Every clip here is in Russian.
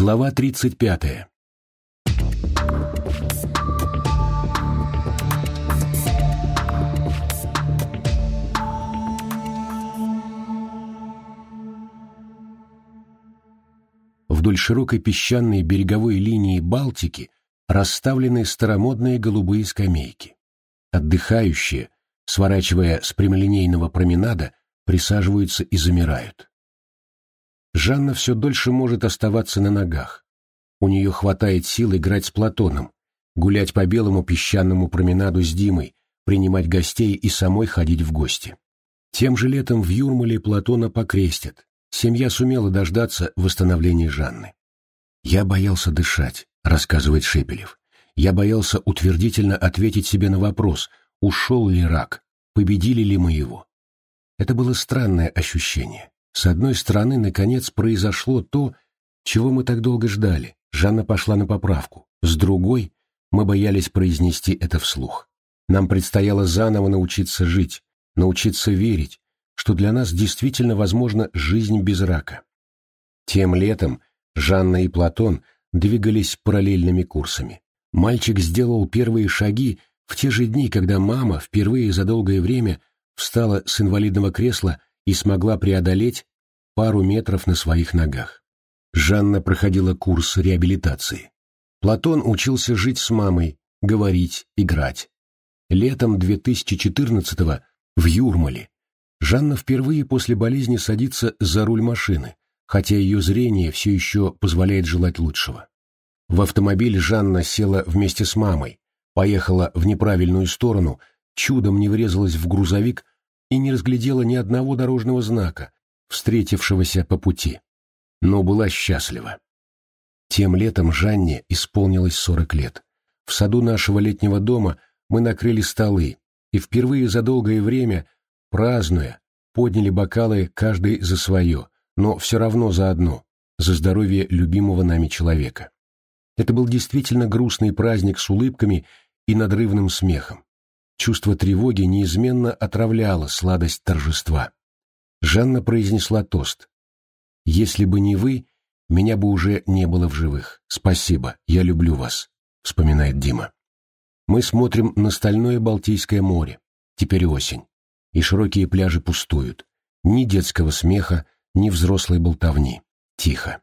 Глава 35. Вдоль широкой песчаной береговой линии Балтики расставлены старомодные голубые скамейки. Отдыхающие, сворачивая с прямолинейного променада, присаживаются и замирают. Жанна все дольше может оставаться на ногах. У нее хватает сил играть с Платоном, гулять по белому песчаному променаду с Димой, принимать гостей и самой ходить в гости. Тем же летом в Юрмале Платона покрестят. Семья сумела дождаться восстановления Жанны. «Я боялся дышать», — рассказывает Шепелев. «Я боялся утвердительно ответить себе на вопрос, ушел ли рак, победили ли мы его. Это было странное ощущение. С одной стороны, наконец, произошло то, чего мы так долго ждали. Жанна пошла на поправку. С другой, мы боялись произнести это вслух. Нам предстояло заново научиться жить, научиться верить, что для нас действительно возможна жизнь без рака. Тем летом Жанна и Платон двигались параллельными курсами. Мальчик сделал первые шаги в те же дни, когда мама впервые за долгое время встала с инвалидного кресла и смогла преодолеть пару метров на своих ногах. Жанна проходила курс реабилитации. Платон учился жить с мамой, говорить, играть. Летом 2014-го в Юрмале Жанна впервые после болезни садится за руль машины, хотя ее зрение все еще позволяет желать лучшего. В автомобиль Жанна села вместе с мамой, поехала в неправильную сторону, чудом не врезалась в грузовик и не разглядела ни одного дорожного знака, встретившегося по пути. Но была счастлива. Тем летом Жанне исполнилось сорок лет. В саду нашего летнего дома мы накрыли столы, и впервые за долгое время, празднуя, подняли бокалы каждый за свое, но все равно за одно, за здоровье любимого нами человека. Это был действительно грустный праздник с улыбками и надрывным смехом. Чувство тревоги неизменно отравляло сладость торжества. Жанна произнесла тост. «Если бы не вы, меня бы уже не было в живых. Спасибо, я люблю вас», — вспоминает Дима. Мы смотрим на стальное Балтийское море. Теперь осень. И широкие пляжи пустуют. Ни детского смеха, ни взрослой болтовни. Тихо.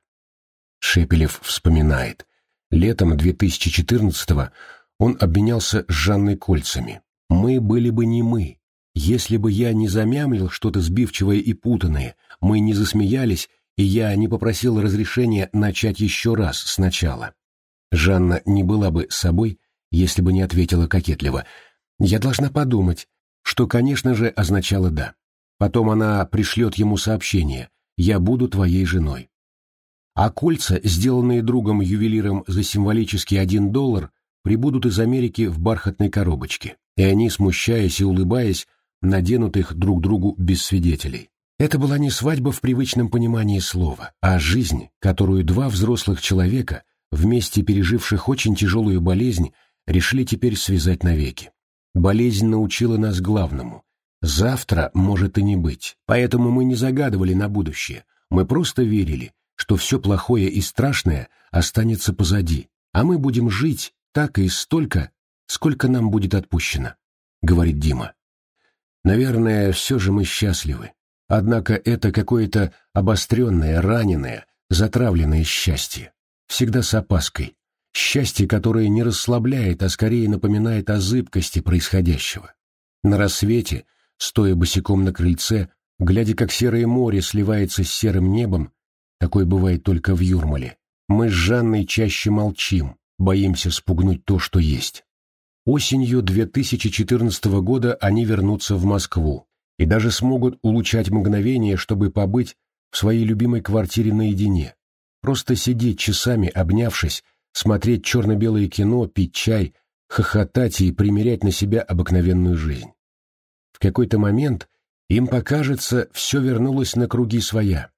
Шепелев вспоминает. Летом 2014-го он обменялся с Жанной кольцами. Мы были бы не мы. Если бы я не замямлил что-то сбивчивое и путанное, мы не засмеялись, и я не попросил разрешения начать еще раз сначала. Жанна не была бы собой, если бы не ответила кокетливо. Я должна подумать, что, конечно же, означало «да». Потом она пришлет ему сообщение «Я буду твоей женой». А кольца, сделанные другом-ювелиром за символический один доллар, прибудут из Америки в бархатной коробочке и они, смущаясь и улыбаясь, наденут их друг другу без свидетелей. Это была не свадьба в привычном понимании слова, а жизнь, которую два взрослых человека, вместе переживших очень тяжелую болезнь, решили теперь связать навеки. Болезнь научила нас главному. Завтра может и не быть, поэтому мы не загадывали на будущее, мы просто верили, что все плохое и страшное останется позади, а мы будем жить так и столько, сколько нам будет отпущено», — говорит Дима. «Наверное, все же мы счастливы. Однако это какое-то обостренное, раненое, затравленное счастье. Всегда с опаской. Счастье, которое не расслабляет, а скорее напоминает о зыбкости происходящего. На рассвете, стоя босиком на крыльце, глядя, как серое море сливается с серым небом, такое бывает только в Юрмале, мы с Жанной чаще молчим, боимся спугнуть то, что есть. Осенью 2014 года они вернутся в Москву и даже смогут улучшать мгновение, чтобы побыть в своей любимой квартире наедине. Просто сидеть часами, обнявшись, смотреть черно-белое кино, пить чай, хохотать и примерять на себя обыкновенную жизнь. В какой-то момент им покажется, все вернулось на круги своя.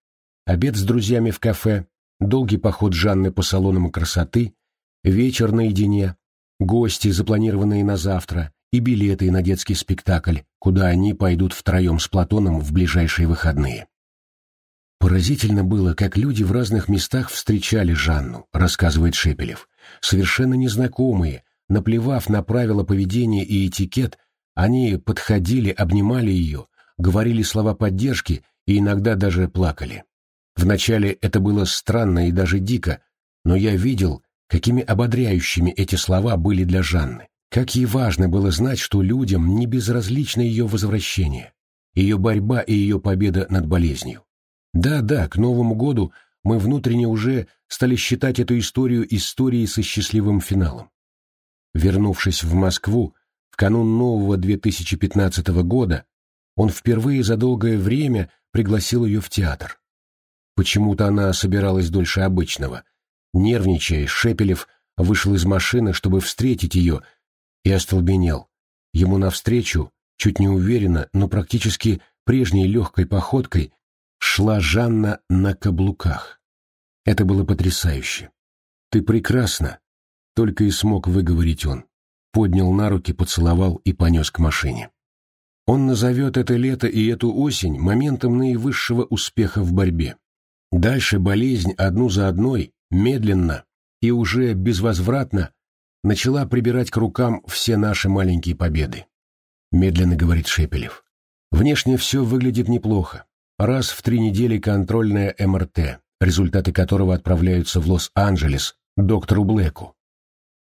Обед с друзьями в кафе, долгий поход Жанны по салонам красоты, вечер наедине, гости, запланированные на завтра, и билеты на детский спектакль, куда они пойдут втроем с Платоном в ближайшие выходные. Поразительно было, как люди в разных местах встречали Жанну, рассказывает Шепелев. Совершенно незнакомые, наплевав на правила поведения и этикет, они подходили, обнимали ее, говорили слова поддержки и иногда даже плакали. Вначале это было странно и даже дико, но я видел, какими ободряющими эти слова были для Жанны. Как ей важно было знать, что людям не безразлично ее возвращение, ее борьба и ее победа над болезнью. Да-да, к Новому году мы внутренне уже стали считать эту историю историей со счастливым финалом. Вернувшись в Москву, в канун нового 2015 года, он впервые за долгое время пригласил ее в театр. Почему-то она собиралась дольше обычного. Нервничая, Шепелев вышел из машины, чтобы встретить ее, и остолбенел. Ему навстречу, чуть неуверенно, но практически прежней легкой походкой, шла Жанна на каблуках. Это было потрясающе. «Ты прекрасна!» — только и смог выговорить он. Поднял на руки, поцеловал и понес к машине. Он назовет это лето и эту осень моментом наивысшего успеха в борьбе. Дальше болезнь одну за одной, медленно и уже безвозвратно начала прибирать к рукам все наши маленькие победы. Медленно говорит Шепелев. Внешне все выглядит неплохо. Раз в три недели контрольная МРТ, результаты которого отправляются в Лос-Анджелес доктору Блэку.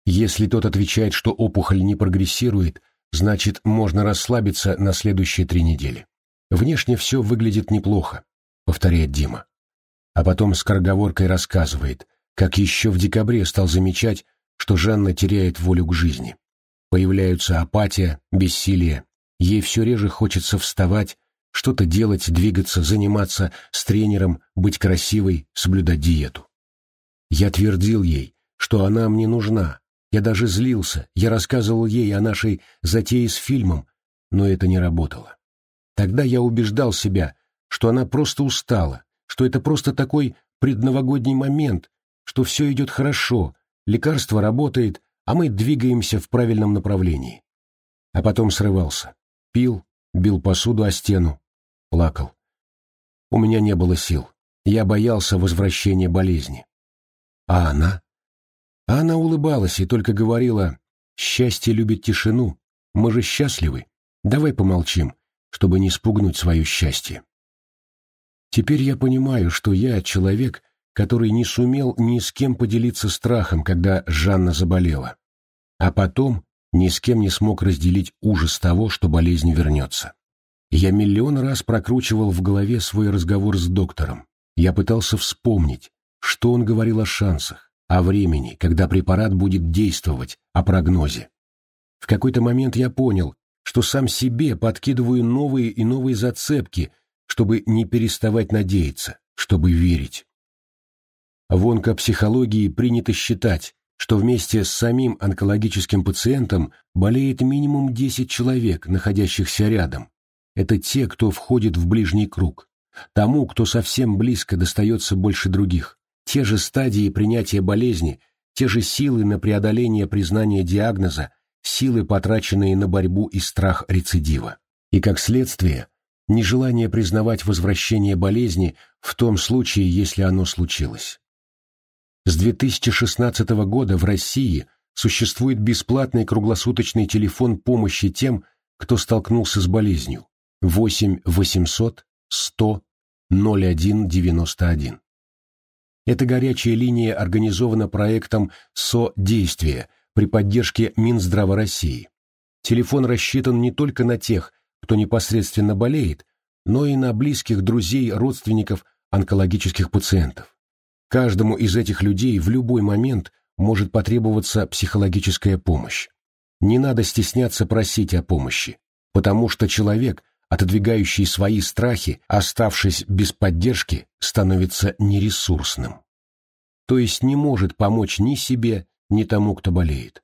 Если тот отвечает, что опухоль не прогрессирует, значит, можно расслабиться на следующие три недели. Внешне все выглядит неплохо, повторяет Дима. А потом с скороговоркой рассказывает, как еще в декабре стал замечать, что Жанна теряет волю к жизни. Появляются апатия, бессилие. Ей все реже хочется вставать, что-то делать, двигаться, заниматься с тренером, быть красивой, соблюдать диету. Я твердил ей, что она мне нужна. Я даже злился, я рассказывал ей о нашей затее с фильмом, но это не работало. Тогда я убеждал себя, что она просто устала, что это просто такой предновогодний момент, что все идет хорошо, лекарство работает, а мы двигаемся в правильном направлении. А потом срывался. Пил, бил посуду о стену, плакал. У меня не было сил. Я боялся возвращения болезни. А она? А она улыбалась и только говорила, «Счастье любит тишину. Мы же счастливы. Давай помолчим, чтобы не спугнуть свое счастье». Теперь я понимаю, что я человек, который не сумел ни с кем поделиться страхом, когда Жанна заболела. А потом ни с кем не смог разделить ужас того, что болезнь вернется. Я миллион раз прокручивал в голове свой разговор с доктором. Я пытался вспомнить, что он говорил о шансах, о времени, когда препарат будет действовать, о прогнозе. В какой-то момент я понял, что сам себе подкидываю новые и новые зацепки, чтобы не переставать надеяться, чтобы верить. В онкопсихологии принято считать, что вместе с самим онкологическим пациентом болеет минимум 10 человек, находящихся рядом, это те, кто входит в ближний круг. Тому, кто совсем близко достается больше других. Те же стадии принятия болезни, те же силы на преодоление признания диагноза, силы, потраченные на борьбу и страх рецидива. И как следствие, нежелание признавать возвращение болезни в том случае, если оно случилось. С 2016 года в России существует бесплатный круглосуточный телефон помощи тем, кто столкнулся с болезнью. 8 800 100 0191. Эта горячая линия организована проектом «СО-действие» при поддержке Минздрава России. Телефон рассчитан не только на тех, кто непосредственно болеет, но и на близких друзей, родственников онкологических пациентов. Каждому из этих людей в любой момент может потребоваться психологическая помощь. Не надо стесняться просить о помощи, потому что человек – отодвигающий свои страхи, оставшись без поддержки, становится нересурсным. То есть не может помочь ни себе, ни тому, кто болеет.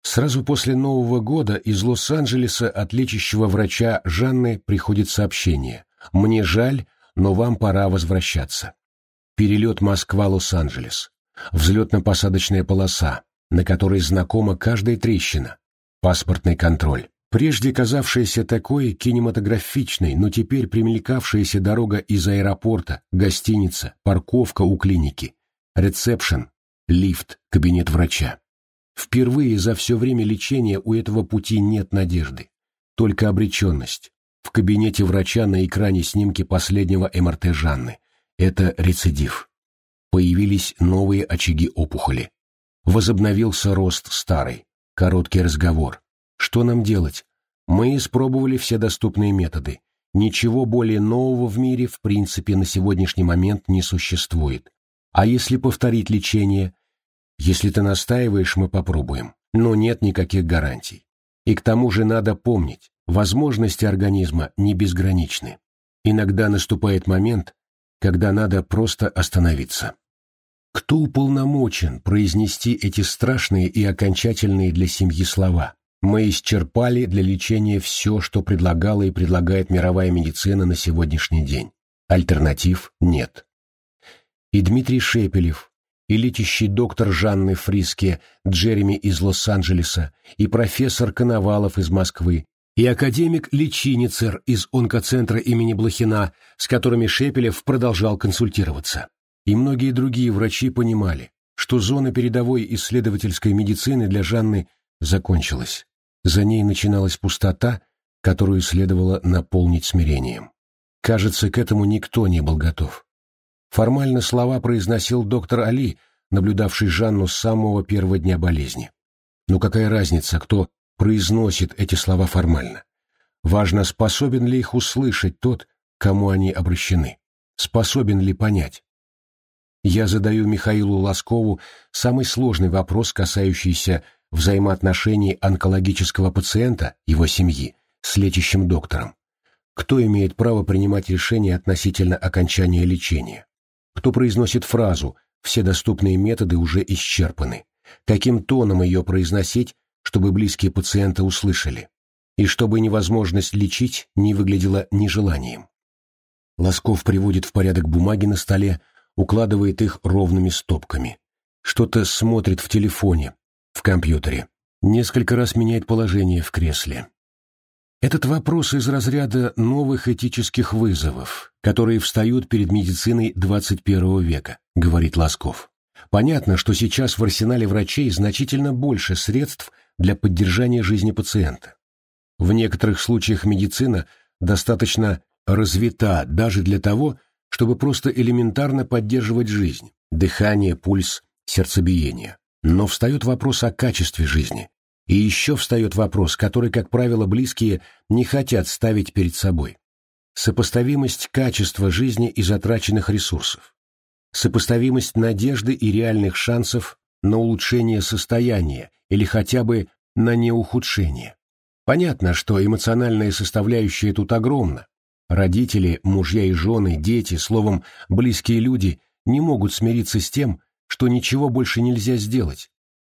Сразу после Нового года из Лос-Анджелеса от лечащего врача Жанны приходит сообщение «Мне жаль, но вам пора возвращаться». Перелет Москва-Лос-Анджелес. Взлетно-посадочная полоса, на которой знакома каждая трещина. Паспортный контроль Прежде казавшаяся такой кинематографичной, но теперь примелькавшаяся дорога из аэропорта, гостиница, парковка у клиники, ресепшн, лифт, кабинет врача. Впервые за все время лечения у этого пути нет надежды, только обреченность. В кабинете врача на экране снимки последнего МРТ Жанны. Это рецидив. Появились новые очаги опухоли. Возобновился рост старой. Короткий разговор. Что нам делать? Мы испробовали все доступные методы. Ничего более нового в мире в принципе на сегодняшний момент не существует. А если повторить лечение? Если ты настаиваешь, мы попробуем. Но нет никаких гарантий. И к тому же надо помнить, возможности организма не безграничны. Иногда наступает момент, когда надо просто остановиться. Кто уполномочен произнести эти страшные и окончательные для семьи слова? Мы исчерпали для лечения все, что предлагала и предлагает мировая медицина на сегодняшний день. Альтернатив нет. И Дмитрий Шепелев, и летящий доктор Жанны Фриске, Джереми из Лос-Анджелеса, и профессор Коновалов из Москвы, и академик Личиницер из онкоцентра имени Блохина, с которыми Шепелев продолжал консультироваться и многие другие врачи понимали, что зона передовой исследовательской медицины для Жанны закончилась. За ней начиналась пустота, которую следовало наполнить смирением. Кажется, к этому никто не был готов. Формально слова произносил доктор Али, наблюдавший Жанну с самого первого дня болезни. Но какая разница, кто произносит эти слова формально? Важно, способен ли их услышать тот, кому они обращены. Способен ли понять? я задаю Михаилу Лоскову самый сложный вопрос, касающийся взаимоотношений онкологического пациента, его семьи, с лечащим доктором. Кто имеет право принимать решения относительно окончания лечения? Кто произносит фразу «все доступные методы уже исчерпаны»? Каким тоном ее произносить, чтобы близкие пациента услышали? И чтобы невозможность лечить не выглядела нежеланием? Лосков приводит в порядок бумаги на столе, укладывает их ровными стопками. Что-то смотрит в телефоне, в компьютере. Несколько раз меняет положение в кресле. Этот вопрос из разряда новых этических вызовов, которые встают перед медициной 21 века, говорит Лосков. Понятно, что сейчас в арсенале врачей значительно больше средств для поддержания жизни пациента. В некоторых случаях медицина достаточно развита даже для того, чтобы просто элементарно поддерживать жизнь, дыхание, пульс, сердцебиение. Но встает вопрос о качестве жизни. И еще встает вопрос, который, как правило, близкие не хотят ставить перед собой. Сопоставимость качества жизни и затраченных ресурсов. Сопоставимость надежды и реальных шансов на улучшение состояния или хотя бы на неухудшение. Понятно, что эмоциональная составляющая тут огромна, Родители, мужья и жены, дети, словом, близкие люди не могут смириться с тем, что ничего больше нельзя сделать.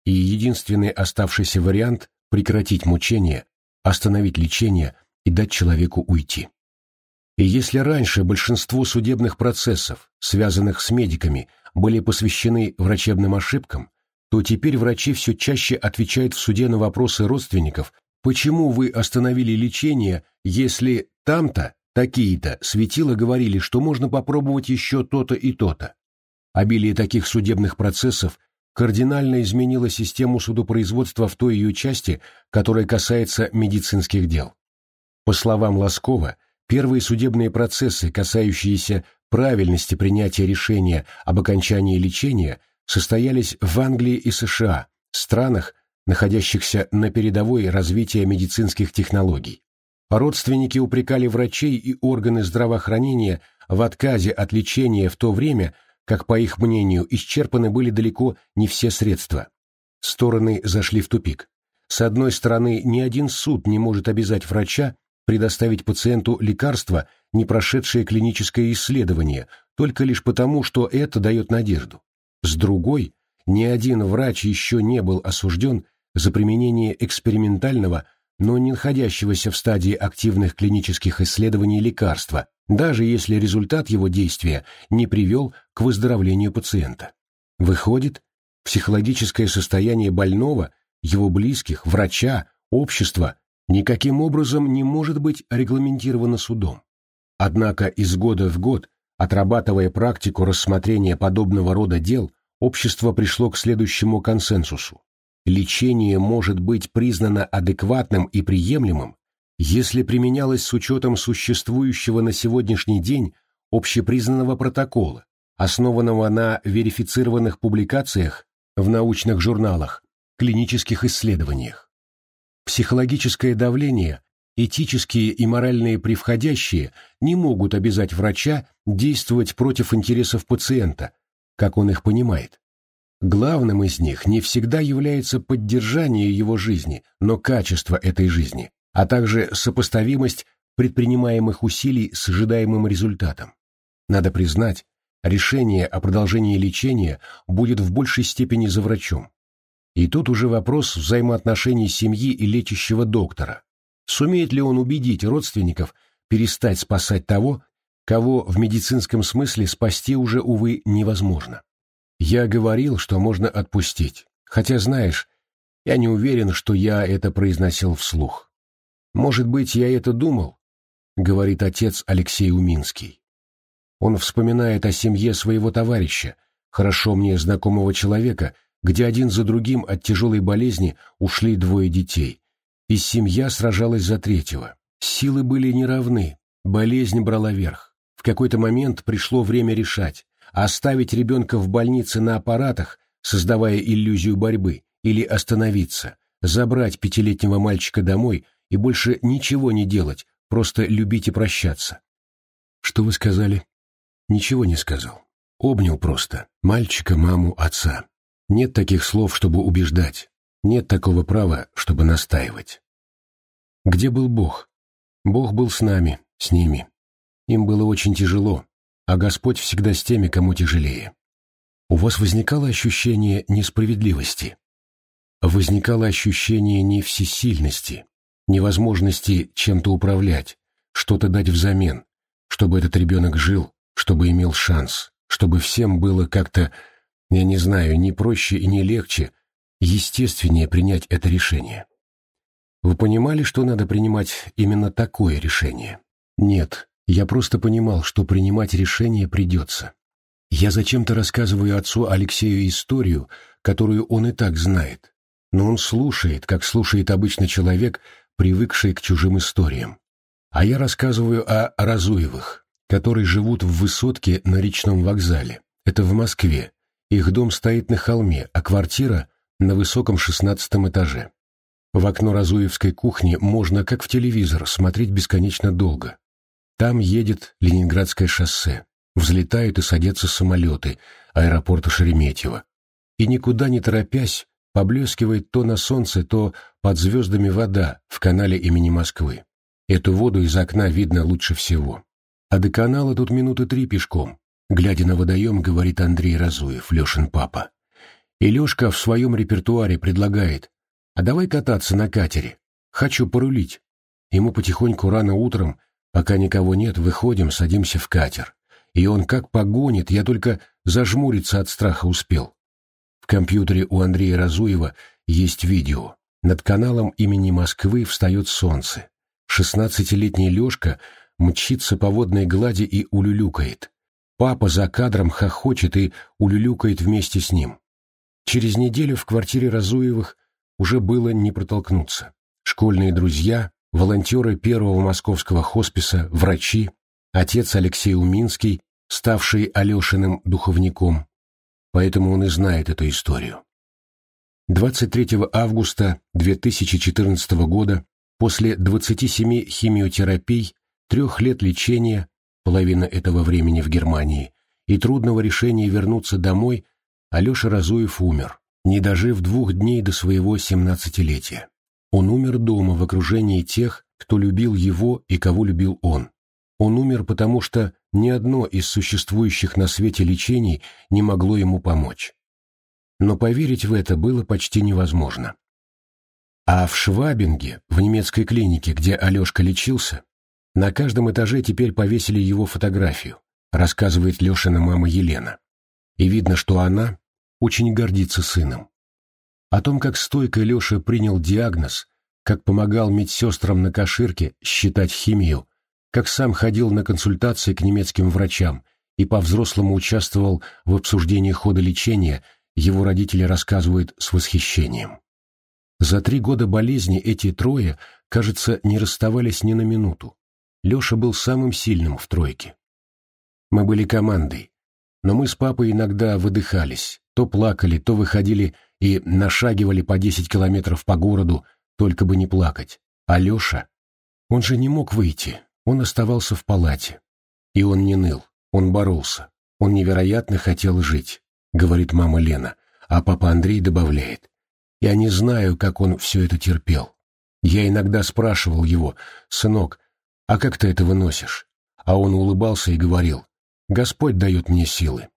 И единственный оставшийся вариант – прекратить мучение, остановить лечение и дать человеку уйти. И если раньше большинство судебных процессов, связанных с медиками, были посвящены врачебным ошибкам, то теперь врачи все чаще отвечают в суде на вопросы родственников, почему вы остановили лечение, если там-то Такие-то светила говорили, что можно попробовать еще то-то и то-то. Обилие таких судебных процессов кардинально изменило систему судопроизводства в той ее части, которая касается медицинских дел. По словам Лоскова, первые судебные процессы, касающиеся правильности принятия решения об окончании лечения, состоялись в Англии и США, странах, находящихся на передовой развития медицинских технологий. Родственники упрекали врачей и органы здравоохранения в отказе от лечения в то время, как, по их мнению, исчерпаны были далеко не все средства. Стороны зашли в тупик. С одной стороны, ни один суд не может обязать врача предоставить пациенту лекарство, не прошедшее клиническое исследование, только лишь потому, что это дает надежду. С другой, ни один врач еще не был осужден за применение экспериментального но не находящегося в стадии активных клинических исследований лекарства, даже если результат его действия не привел к выздоровлению пациента. Выходит, психологическое состояние больного, его близких, врача, общества никаким образом не может быть регламентировано судом. Однако из года в год, отрабатывая практику рассмотрения подобного рода дел, общество пришло к следующему консенсусу. Лечение может быть признано адекватным и приемлемым, если применялось с учетом существующего на сегодняшний день общепризнанного протокола, основанного на верифицированных публикациях в научных журналах, клинических исследованиях. Психологическое давление, этические и моральные превходящие не могут обязать врача действовать против интересов пациента, как он их понимает. Главным из них не всегда является поддержание его жизни, но качество этой жизни, а также сопоставимость предпринимаемых усилий с ожидаемым результатом. Надо признать, решение о продолжении лечения будет в большей степени за врачом. И тут уже вопрос взаимоотношений семьи и лечащего доктора. Сумеет ли он убедить родственников перестать спасать того, кого в медицинском смысле спасти уже, увы, невозможно? Я говорил, что можно отпустить, хотя, знаешь, я не уверен, что я это произносил вслух. Может быть, я это думал, говорит отец Алексей Уминский. Он вспоминает о семье своего товарища, хорошо мне знакомого человека, где один за другим от тяжелой болезни ушли двое детей, и семья сражалась за третьего. Силы были неравны, болезнь брала верх. В какой-то момент пришло время решать, оставить ребенка в больнице на аппаратах, создавая иллюзию борьбы, или остановиться, забрать пятилетнего мальчика домой и больше ничего не делать, просто любить и прощаться. «Что вы сказали?» Ничего не сказал. Обнял просто. Мальчика, маму, отца. Нет таких слов, чтобы убеждать. Нет такого права, чтобы настаивать. Где был Бог? Бог был с нами, с ними. Им было очень тяжело, а Господь всегда с теми, кому тяжелее. У вас возникало ощущение несправедливости? Возникало ощущение не всесильности, невозможности чем-то управлять, что-то дать взамен, чтобы этот ребенок жил, чтобы имел шанс, чтобы всем было как-то, я не знаю, не проще и не легче, естественнее принять это решение. Вы понимали, что надо принимать именно такое решение? Нет, я просто понимал, что принимать решение придется. Я зачем-то рассказываю отцу Алексею историю, которую он и так знает, но он слушает, как слушает обычный человек, привыкший к чужим историям. А я рассказываю о Разуевых, которые живут в высотке на речном вокзале. Это в Москве. Их дом стоит на холме, а квартира на высоком шестнадцатом этаже. В окно Разуевской кухни можно, как в телевизор, смотреть бесконечно долго. Там едет Ленинградское шоссе. Взлетают и садятся самолеты аэропорта Шереметьево. И никуда не торопясь, поблескивает то на солнце, то под звездами вода в канале имени Москвы. Эту воду из окна видно лучше всего. А до канала тут минуты три пешком, глядя на водоем, говорит Андрей Разуев, Лешин папа. И Лешка в своем репертуаре предлагает, а давай кататься на катере, хочу порулить. Ему потихоньку рано утром, пока никого нет, выходим, садимся в катер. И он как погонит, я только зажмуриться от страха успел. В компьютере у Андрея Разуева есть видео. Над каналом имени Москвы встает солнце. Шестнадцатилетний Лешка мчится по водной глади и улюлюкает. Папа за кадром хохочет и улюлюкает вместе с ним. Через неделю в квартире Разуевых уже было не протолкнуться. Школьные друзья, волонтеры первого московского хосписа, врачи, отец Алексей Уминский, ставший Алешиным духовником. Поэтому он и знает эту историю. 23 августа 2014 года, после 27 химиотерапий, трех лет лечения, половина этого времени в Германии, и трудного решения вернуться домой, Алеша Разуев умер, не дожив двух дней до своего семнадцатилетия. Он умер дома в окружении тех, кто любил его и кого любил он. Он умер, потому что ни одно из существующих на свете лечений не могло ему помочь. Но поверить в это было почти невозможно. А в Швабинге, в немецкой клинике, где Алешка лечился, на каждом этаже теперь повесили его фотографию, рассказывает Лешина мама Елена. И видно, что она очень гордится сыном. О том, как стойко Леша принял диагноз, как помогал медсестрам на Каширке считать химию, как сам ходил на консультации к немецким врачам и по-взрослому участвовал в обсуждении хода лечения, его родители рассказывают с восхищением. За три года болезни эти трое, кажется, не расставались ни на минуту. Леша был самым сильным в тройке. Мы были командой, но мы с папой иногда выдыхались, то плакали, то выходили и нашагивали по десять километров по городу, только бы не плакать. А Леша? Он же не мог выйти, он оставался в палате. И он не ныл, он боролся. Он невероятно хотел жить, говорит мама Лена, а папа Андрей добавляет. Я не знаю, как он все это терпел. Я иногда спрашивал его, «Сынок, а как ты это выносишь?» А он улыбался и говорил, «Господь дает мне силы».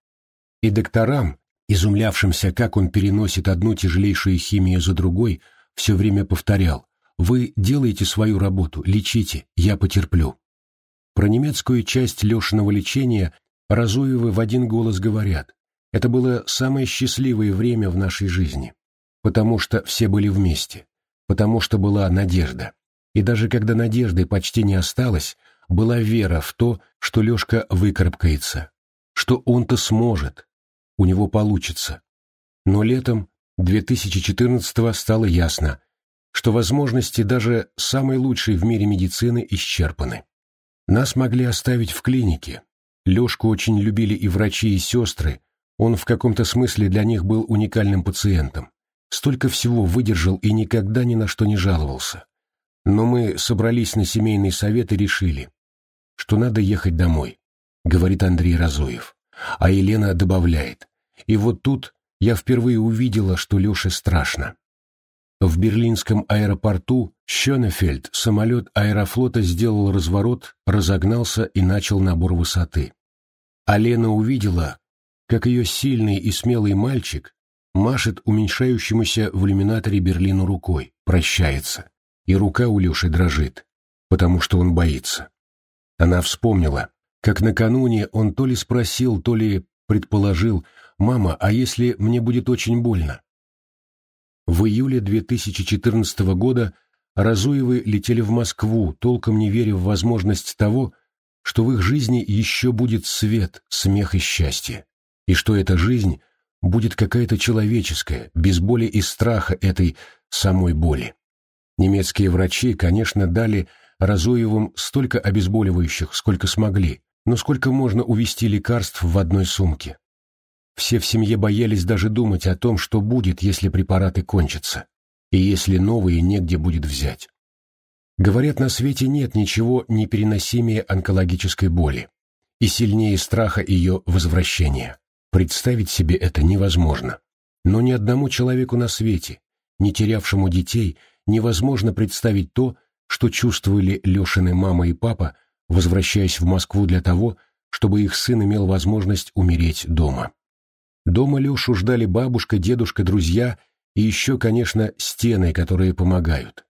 И докторам, изумлявшимся, как он переносит одну тяжелейшую химию за другой, все время повторял, «Вы делаете свою работу, лечите, я потерплю». Про немецкую часть Лешиного лечения Разуевы в один голос говорят, это было самое счастливое время в нашей жизни потому что все были вместе, потому что была надежда. И даже когда надежды почти не осталось, была вера в то, что Лешка выкарабкается, что он-то сможет, у него получится. Но летом 2014-го стало ясно, что возможности даже самой лучшей в мире медицины исчерпаны. Нас могли оставить в клинике. Лешку очень любили и врачи, и сестры, он в каком-то смысле для них был уникальным пациентом. Столько всего выдержал и никогда ни на что не жаловался. Но мы собрались на семейный совет и решили, что надо ехать домой, говорит Андрей Разоев. А Елена добавляет, и вот тут я впервые увидела, что Леше страшно. В берлинском аэропорту Щенефельд самолет аэрофлота сделал разворот, разогнался и начал набор высоты. А Лена увидела, как ее сильный и смелый мальчик машет уменьшающемуся в иллюминаторе Берлину рукой, прощается, и рука у Леши дрожит, потому что он боится. Она вспомнила, как накануне он то ли спросил, то ли предположил, «Мама, а если мне будет очень больно?» В июле 2014 года Разуевы летели в Москву, толком не веря в возможность того, что в их жизни еще будет свет, смех и счастье, и что эта жизнь будет какая-то человеческая, без боли и страха этой самой боли. Немецкие врачи, конечно, дали Разуевым столько обезболивающих, сколько смогли, но сколько можно увести лекарств в одной сумке. Все в семье боялись даже думать о том, что будет, если препараты кончатся, и если новые негде будет взять. Говорят, на свете нет ничего непереносимее онкологической боли и сильнее страха ее возвращения. Представить себе это невозможно. Но ни одному человеку на свете, не терявшему детей, невозможно представить то, что чувствовали Лешины мама и папа, возвращаясь в Москву для того, чтобы их сын имел возможность умереть дома. Дома Лешу ждали бабушка, дедушка, друзья и еще, конечно, стены, которые помогают.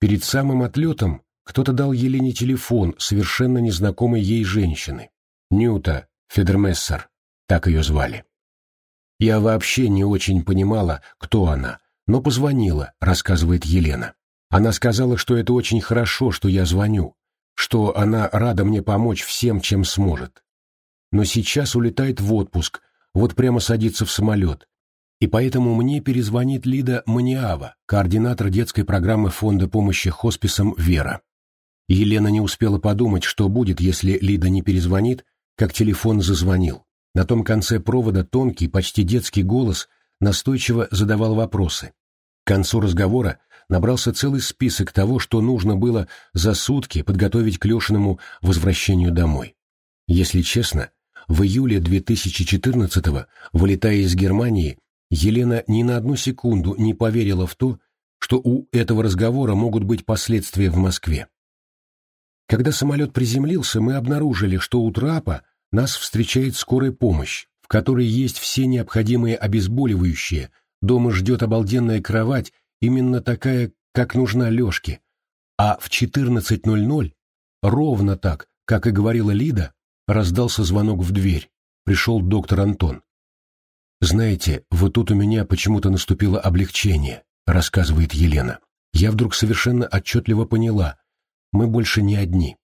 Перед самым отлетом кто-то дал Елене телефон совершенно незнакомой ей женщины. Нюта Федермессер, так ее звали. Я вообще не очень понимала, кто она, но позвонила, рассказывает Елена. Она сказала, что это очень хорошо, что я звоню, что она рада мне помочь всем, чем сможет. Но сейчас улетает в отпуск, вот прямо садится в самолет. И поэтому мне перезвонит Лида Маниава, координатор детской программы Фонда помощи хосписам «Вера». Елена не успела подумать, что будет, если Лида не перезвонит, как телефон зазвонил. На том конце провода тонкий, почти детский голос настойчиво задавал вопросы. К концу разговора набрался целый список того, что нужно было за сутки подготовить к Лешиному возвращению домой. Если честно, в июле 2014-го, вылетая из Германии, Елена ни на одну секунду не поверила в то, что у этого разговора могут быть последствия в Москве. Когда самолет приземлился, мы обнаружили, что у трапа нас встречает скорая помощь, в которой есть все необходимые обезболивающие, дома ждет обалденная кровать, именно такая, как нужна Лешке. А в 14.00, ровно так, как и говорила Лида, раздался звонок в дверь. Пришел доктор Антон. «Знаете, вот тут у меня почему-то наступило облегчение», — рассказывает Елена. я вдруг совершенно отчетливо поняла, мы больше не одни.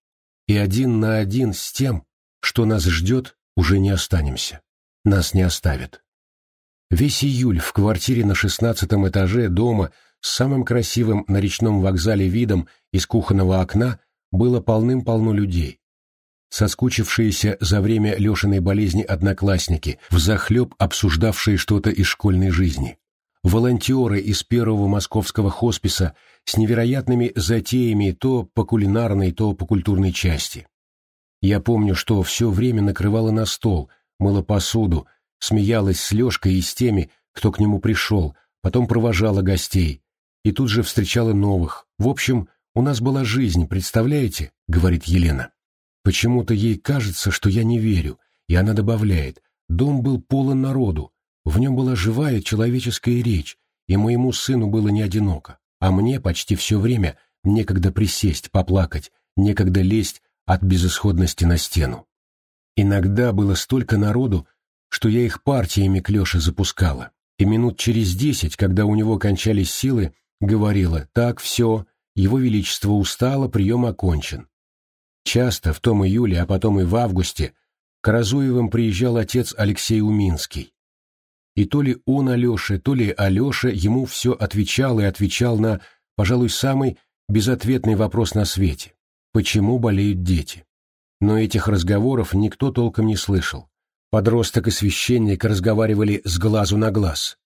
И один на один с тем, что нас ждет, уже не останемся. Нас не оставят. Весь июль в квартире на шестнадцатом этаже дома с самым красивым на речном вокзале видом из кухонного окна было полным-полно людей. Соскучившиеся за время Лешиной болезни одноклассники, взахлеб обсуждавшие что-то из школьной жизни. Волонтеры из первого московского хосписа с невероятными затеями то по кулинарной, то по культурной части. Я помню, что все время накрывала на стол, мыла посуду, смеялась с Лешкой и с теми, кто к нему пришел, потом провожала гостей, и тут же встречала новых. В общем, у нас была жизнь, представляете, говорит Елена. Почему-то ей кажется, что я не верю, и она добавляет, дом был полон народу, в нем была живая человеческая речь, и моему сыну было не одиноко, а мне почти все время некогда присесть, поплакать, некогда лезть от безысходности на стену. Иногда было столько народу, что я их партиями к Леше запускала, и минут через десять, когда у него кончались силы, говорила «Так, все, его Величество устало, прием окончен». Часто в том июле, а потом и в августе, к Разуевым приезжал отец Алексей Уминский. И то ли он Алёше, то ли Алёша ему все отвечал и отвечал на, пожалуй, самый безответный вопрос на свете. Почему болеют дети? Но этих разговоров никто толком не слышал. Подросток и священник разговаривали с глазу на глаз.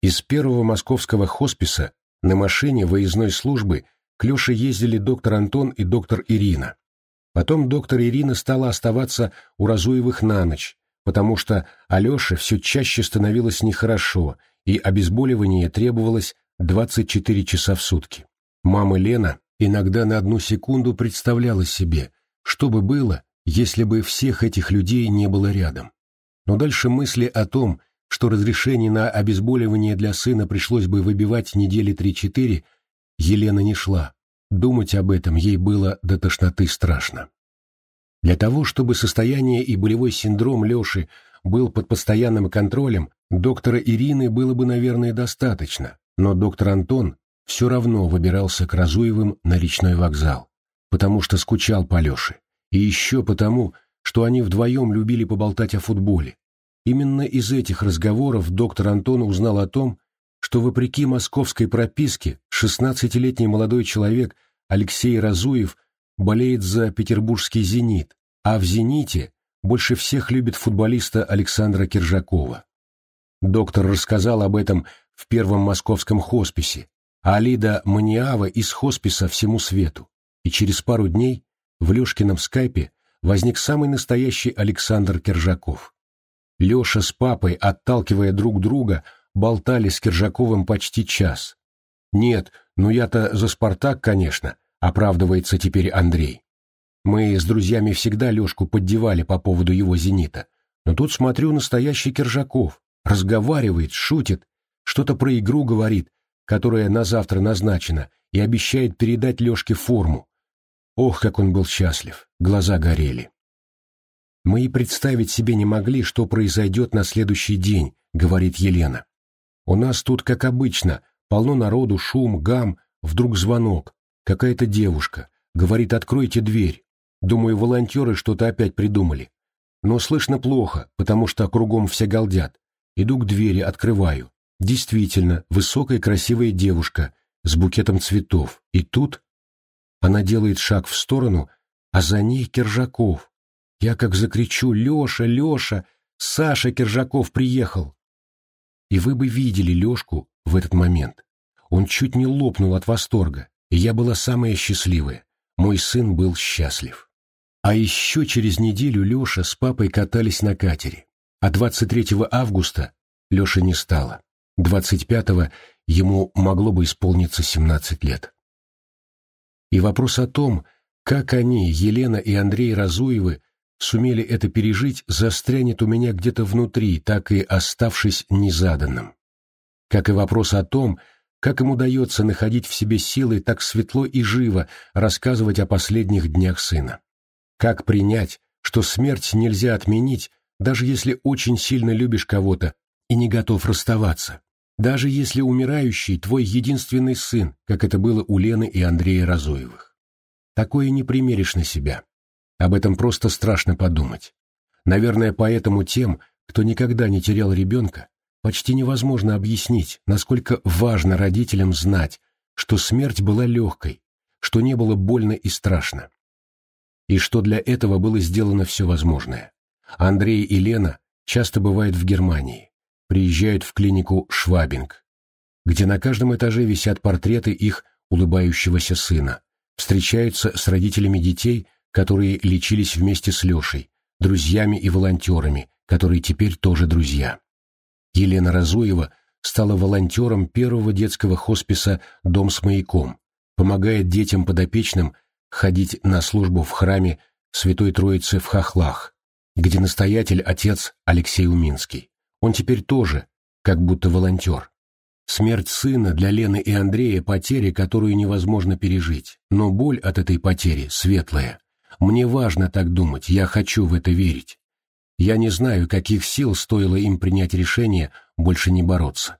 Из первого московского хосписа на машине выездной службы к Леше ездили доктор Антон и доктор Ирина. Потом доктор Ирина стала оставаться у Разуевых на ночь, потому что Алёше все чаще становилось нехорошо, и обезболивание требовалось 24 часа в сутки. Мама Лена иногда на одну секунду представляла себе, что бы было, если бы всех этих людей не было рядом. Но дальше мысли о том, что разрешение на обезболивание для сына пришлось бы выбивать недели три-четыре, Елена не шла. Думать об этом ей было до тошноты страшно. Для того, чтобы состояние и болевой синдром Леши был под постоянным контролем, доктора Ирины было бы, наверное, достаточно, но доктор Антон все равно выбирался к Разуевым на речной вокзал, потому что скучал по Леше, и еще потому, что они вдвоем любили поболтать о футболе, Именно из этих разговоров доктор Антон узнал о том, что вопреки московской прописке 16-летний молодой человек Алексей Разуев болеет за петербургский «Зенит», а в «Зените» больше всех любит футболиста Александра Киржакова. Доктор рассказал об этом в первом московском хосписе, а Алида Маниава из хосписа всему свету, и через пару дней в Лешкином скайпе возник самый настоящий Александр Киржаков. Леша с папой, отталкивая друг друга, болтали с Киржаковым почти час. «Нет, ну я-то за «Спартак», конечно», — оправдывается теперь Андрей. Мы с друзьями всегда Лешку поддевали по поводу его «Зенита». Но тут смотрю настоящий Киржаков. Разговаривает, шутит, что-то про игру говорит, которая на завтра назначена, и обещает передать Лешке форму. Ох, как он был счастлив, глаза горели. «Мы и представить себе не могли, что произойдет на следующий день», — говорит Елена. «У нас тут, как обычно, полно народу, шум, гам, вдруг звонок. Какая-то девушка. Говорит, откройте дверь. Думаю, волонтеры что-то опять придумали. Но слышно плохо, потому что кругом все галдят. Иду к двери, открываю. Действительно, высокая красивая девушка с букетом цветов. И тут она делает шаг в сторону, а за ней Киржаков, я как закричу «Леша, Леша! Саша Киржаков приехал!» И вы бы видели Лешку в этот момент. Он чуть не лопнул от восторга, и я была самая счастливая. Мой сын был счастлив. А еще через неделю Леша с папой катались на катере. А 23 августа Леши не стало. 25-го ему могло бы исполниться 17 лет. И вопрос о том, как они, Елена и Андрей Разуевы, сумели это пережить, застрянет у меня где-то внутри, так и оставшись незаданным. Как и вопрос о том, как им удается находить в себе силы так светло и живо рассказывать о последних днях сына. Как принять, что смерть нельзя отменить, даже если очень сильно любишь кого-то и не готов расставаться, Даже если умирающий твой единственный сын, как это было у Лены и Андрея Разуевых. Такое не примеришь на себя. Об этом просто страшно подумать. Наверное, поэтому тем, кто никогда не терял ребенка, почти невозможно объяснить, насколько важно родителям знать, что смерть была легкой, что не было больно и страшно. И что для этого было сделано все возможное. Андрей и Лена часто бывают в Германии, приезжают в клинику Швабинг, где на каждом этаже висят портреты их улыбающегося сына, встречаются с родителями детей, которые лечились вместе с Лешей, друзьями и волонтерами, которые теперь тоже друзья. Елена Разуева стала волонтером первого детского хосписа «Дом с маяком», помогает детям подопечным ходить на службу в храме Святой Троицы в Хохлах, где настоятель отец Алексей Уминский. Он теперь тоже как будто волонтер. Смерть сына для Лены и Андрея – потеря, которую невозможно пережить, но боль от этой потери светлая. Мне важно так думать, я хочу в это верить. Я не знаю, каких сил стоило им принять решение больше не бороться.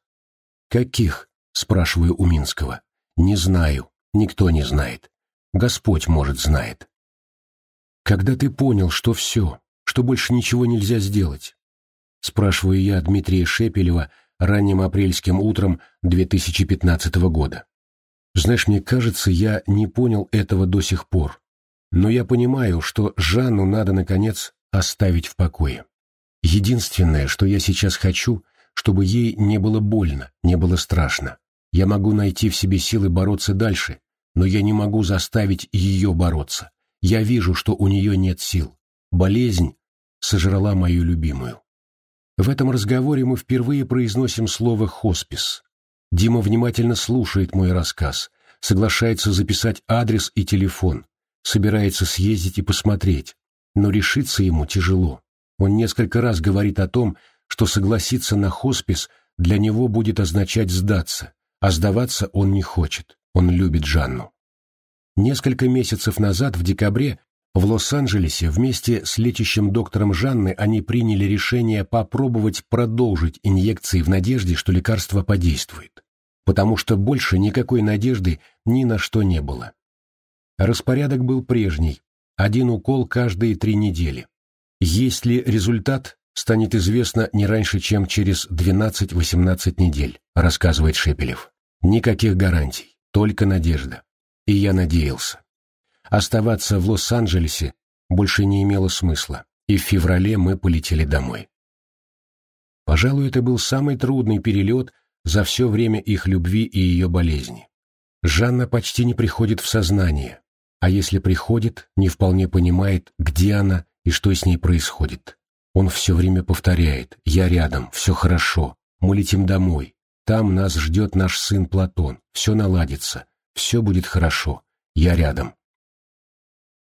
«Каких?» – спрашиваю у Минского. «Не знаю, никто не знает. Господь, может, знает». «Когда ты понял, что все, что больше ничего нельзя сделать?» Спрашиваю я Дмитрия Шепелева ранним апрельским утром 2015 года. Знаешь, мне кажется, я не понял этого до сих пор. Но я понимаю, что Жанну надо, наконец, оставить в покое. Единственное, что я сейчас хочу, чтобы ей не было больно, не было страшно. Я могу найти в себе силы бороться дальше, но я не могу заставить ее бороться. Я вижу, что у нее нет сил. Болезнь сожрала мою любимую. В этом разговоре мы впервые произносим слово «хоспис». Дима внимательно слушает мой рассказ, соглашается записать адрес и телефон, собирается съездить и посмотреть, но решиться ему тяжело. Он несколько раз говорит о том, что согласиться на хоспис для него будет означать сдаться, а сдаваться он не хочет, он любит Жанну. Несколько месяцев назад, в декабре, в Лос-Анджелесе вместе с лечащим доктором Жанны они приняли решение попробовать продолжить инъекции в надежде, что лекарство подействует, потому что больше никакой надежды ни на что не было. Распорядок был прежний, один укол каждые три недели. Есть ли результат, станет известно не раньше, чем через 12-18 недель, рассказывает Шепелев. Никаких гарантий, только надежда. И я надеялся. Оставаться в Лос-Анджелесе больше не имело смысла, и в феврале мы полетели домой. Пожалуй, это был самый трудный перелет за все время их любви и ее болезни. Жанна почти не приходит в сознание, а если приходит, не вполне понимает, где она и что с ней происходит. Он все время повторяет «Я рядом, все хорошо, мы летим домой, там нас ждет наш сын Платон, все наладится, все будет хорошо, я рядом».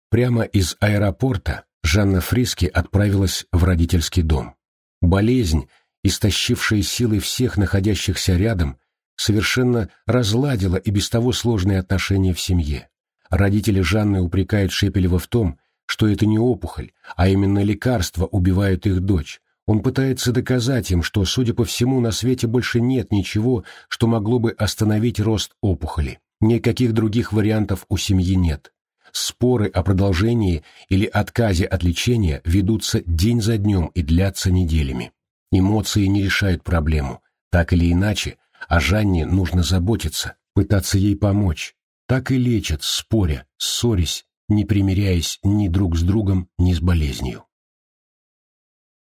Прямо из аэропорта Жанна Фриски отправилась в родительский дом. Болезнь, истощившая силы всех находящихся рядом, совершенно разладила и без того сложные отношения в семье. Родители Жанны упрекают Шепелева в том, что это не опухоль, а именно лекарства убивают их дочь. Он пытается доказать им, что, судя по всему, на свете больше нет ничего, что могло бы остановить рост опухоли. Никаких других вариантов у семьи нет. Споры о продолжении или отказе от лечения ведутся день за днем и длятся неделями. Эмоции не решают проблему. Так или иначе, о Жанне нужно заботиться, пытаться ей помочь, так и лечат, споря, ссорясь, не примиряясь ни друг с другом, ни с болезнью.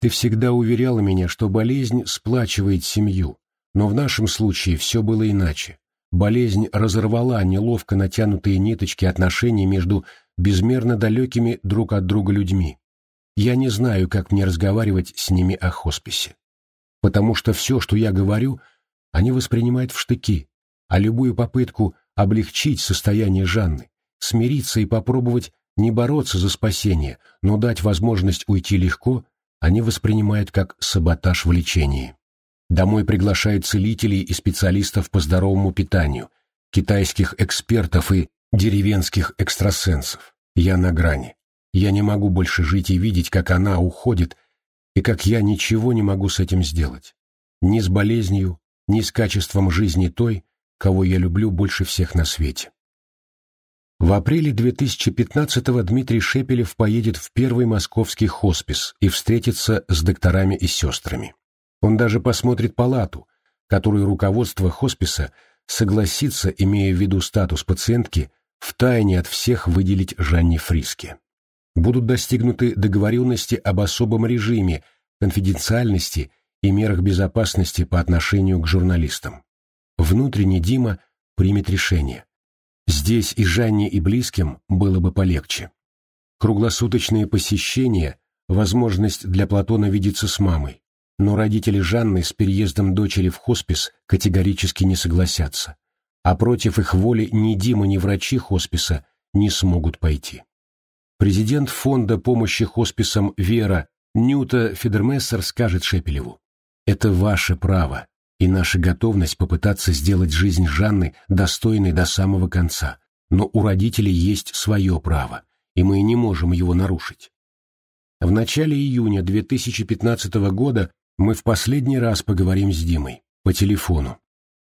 Ты всегда уверяла меня, что болезнь сплачивает семью, но в нашем случае все было иначе. Болезнь разорвала неловко натянутые ниточки отношений между безмерно далекими друг от друга людьми. Я не знаю, как мне разговаривать с ними о хосписе. Потому что все, что я говорю, они воспринимают в штыки, а любую попытку облегчить состояние Жанны, смириться и попробовать не бороться за спасение, но дать возможность уйти легко, они воспринимают как саботаж в лечении. Домой приглашают целителей и специалистов по здоровому питанию, китайских экспертов и деревенских экстрасенсов. Я на грани. Я не могу больше жить и видеть, как она уходит, и как я ничего не могу с этим сделать. Ни с болезнью, ни с качеством жизни той, кого я люблю больше всех на свете. В апреле 2015-го Дмитрий Шепелев поедет в первый московский хоспис и встретится с докторами и сестрами. Он даже посмотрит палату, которую руководство хосписа согласится, имея в виду статус пациентки, втайне от всех выделить Жанне Фриске. Будут достигнуты договоренности об особом режиме, конфиденциальности и мерах безопасности по отношению к журналистам. Внутренне Дима примет решение. Здесь и Жанне, и близким было бы полегче. Круглосуточные посещения, возможность для Платона видеться с мамой, но родители Жанны с переездом дочери в хоспис категорически не согласятся, а против их воли ни Дима, ни врачи хосписа не смогут пойти. Президент фонда помощи хосписам Вера Нюта Федермессер скажет Шепелеву, «Это ваше право и наша готовность попытаться сделать жизнь Жанны достойной до самого конца, но у родителей есть свое право, и мы не можем его нарушить». В начале июня 2015 года мы в последний раз поговорим с Димой. По телефону.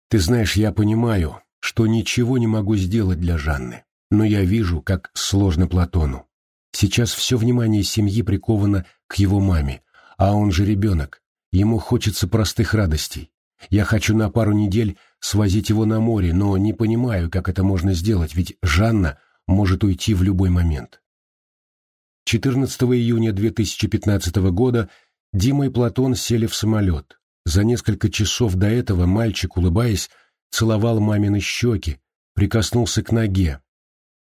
Ты знаешь, я понимаю, что ничего не могу сделать для Жанны, но я вижу, как сложно Платону. Сейчас все внимание семьи приковано к его маме, а он же ребенок. Ему хочется простых радостей. Я хочу на пару недель свозить его на море, но не понимаю, как это можно сделать, ведь Жанна может уйти в любой момент. 14 июня 2015 года Дима и Платон сели в самолет. За несколько часов до этого мальчик, улыбаясь, целовал мамины щеки, прикоснулся к ноге,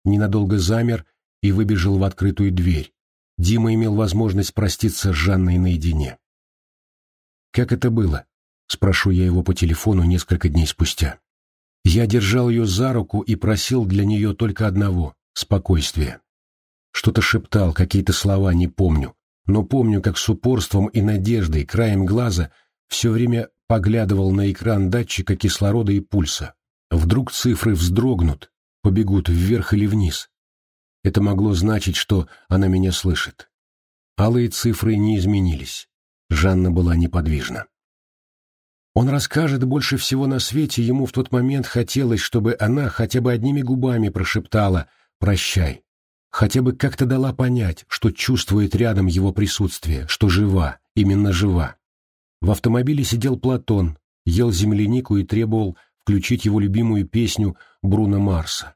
ненадолго замер и выбежал в открытую дверь. Дима имел возможность проститься с Жанной наедине. «Как это было?» — спрошу я его по телефону несколько дней спустя. Я держал ее за руку и просил для нее только одного — спокойствия. Что-то шептал, какие-то слова, не помню но помню, как с упорством и надеждой, краем глаза, все время поглядывал на экран датчика кислорода и пульса. Вдруг цифры вздрогнут, побегут вверх или вниз. Это могло значить, что она меня слышит. Алые цифры не изменились. Жанна была неподвижна. Он расскажет больше всего на свете, ему в тот момент хотелось, чтобы она хотя бы одними губами прошептала «прощай» хотя бы как-то дала понять, что чувствует рядом его присутствие, что жива, именно жива. В автомобиле сидел Платон, ел землянику и требовал включить его любимую песню Бруно Марса.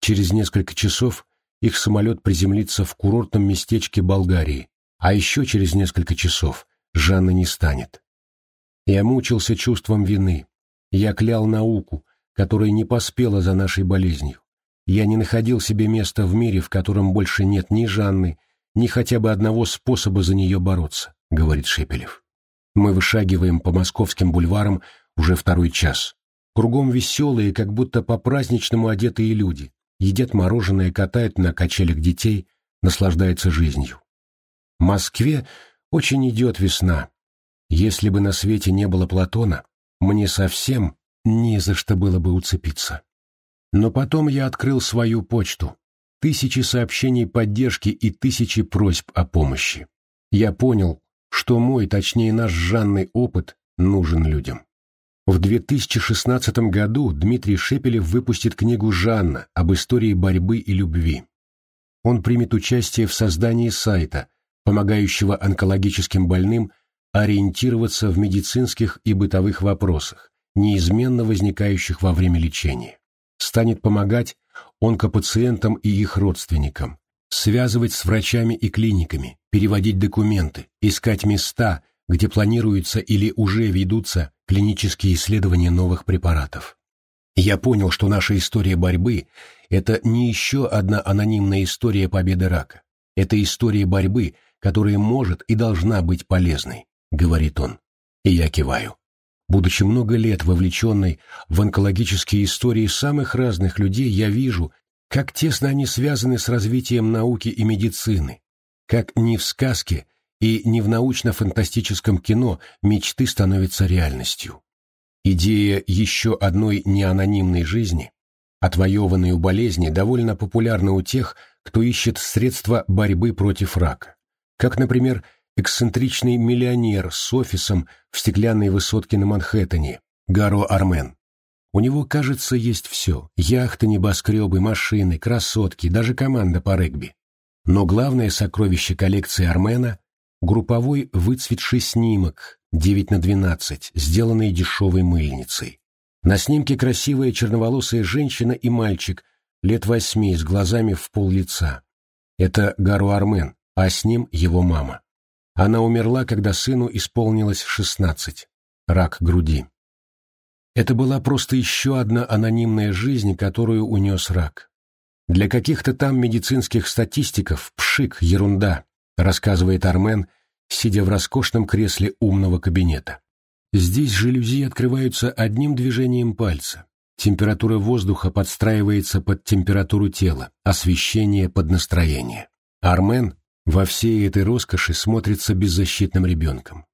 Через несколько часов их самолет приземлится в курортном местечке Болгарии, а еще через несколько часов Жанна не станет. Я мучился чувством вины. Я клял науку, которая не поспела за нашей болезнью. Я не находил себе места в мире, в котором больше нет ни Жанны, ни хотя бы одного способа за нее бороться, говорит Шепелев. Мы вышагиваем по московским бульварам уже второй час. Кругом веселые, как будто по-праздничному одетые люди. Едят мороженое, катают на качелях детей, наслаждаются жизнью. В Москве очень идет весна. Если бы на свете не было Платона, мне совсем не за что было бы уцепиться. Но потом я открыл свою почту. Тысячи сообщений поддержки и тысячи просьб о помощи. Я понял, что мой, точнее наш Жанный опыт нужен людям. В 2016 году Дмитрий Шепелев выпустит книгу «Жанна» об истории борьбы и любви. Он примет участие в создании сайта, помогающего онкологическим больным ориентироваться в медицинских и бытовых вопросах, неизменно возникающих во время лечения станет помогать онкопациентам и их родственникам, связывать с врачами и клиниками, переводить документы, искать места, где планируются или уже ведутся клинические исследования новых препаратов. Я понял, что наша история борьбы – это не еще одна анонимная история победы рака. Это история борьбы, которая может и должна быть полезной, говорит он. И я киваю будучи много лет вовлеченной в онкологические истории самых разных людей, я вижу, как тесно они связаны с развитием науки и медицины, как ни в сказке и ни в научно-фантастическом кино мечты становятся реальностью. Идея еще одной неанонимной жизни, отвоеванной у болезни, довольно популярна у тех, кто ищет средства борьбы против рака, как, например, эксцентричный миллионер с офисом в стеклянной высотке на Манхэттене, Гаро Армен. У него, кажется, есть все. Яхты, небоскребы, машины, красотки, даже команда по регби. Но главное сокровище коллекции Армена — групповой выцветший снимок 9 на 12, сделанный дешевой мыльницей. На снимке красивая черноволосая женщина и мальчик лет восьми с глазами в пол лица. Это Гару Армен, а с ним его мама. Она умерла, когда сыну исполнилось шестнадцать. Рак груди. Это была просто еще одна анонимная жизнь, которую унес рак. Для каких-то там медицинских статистиков пшик, ерунда, рассказывает Армен, сидя в роскошном кресле умного кабинета. Здесь жалюзи открываются одним движением пальца. Температура воздуха подстраивается под температуру тела, освещение под настроение. Армен во всей этой роскоши смотрится беззащитным ребенком.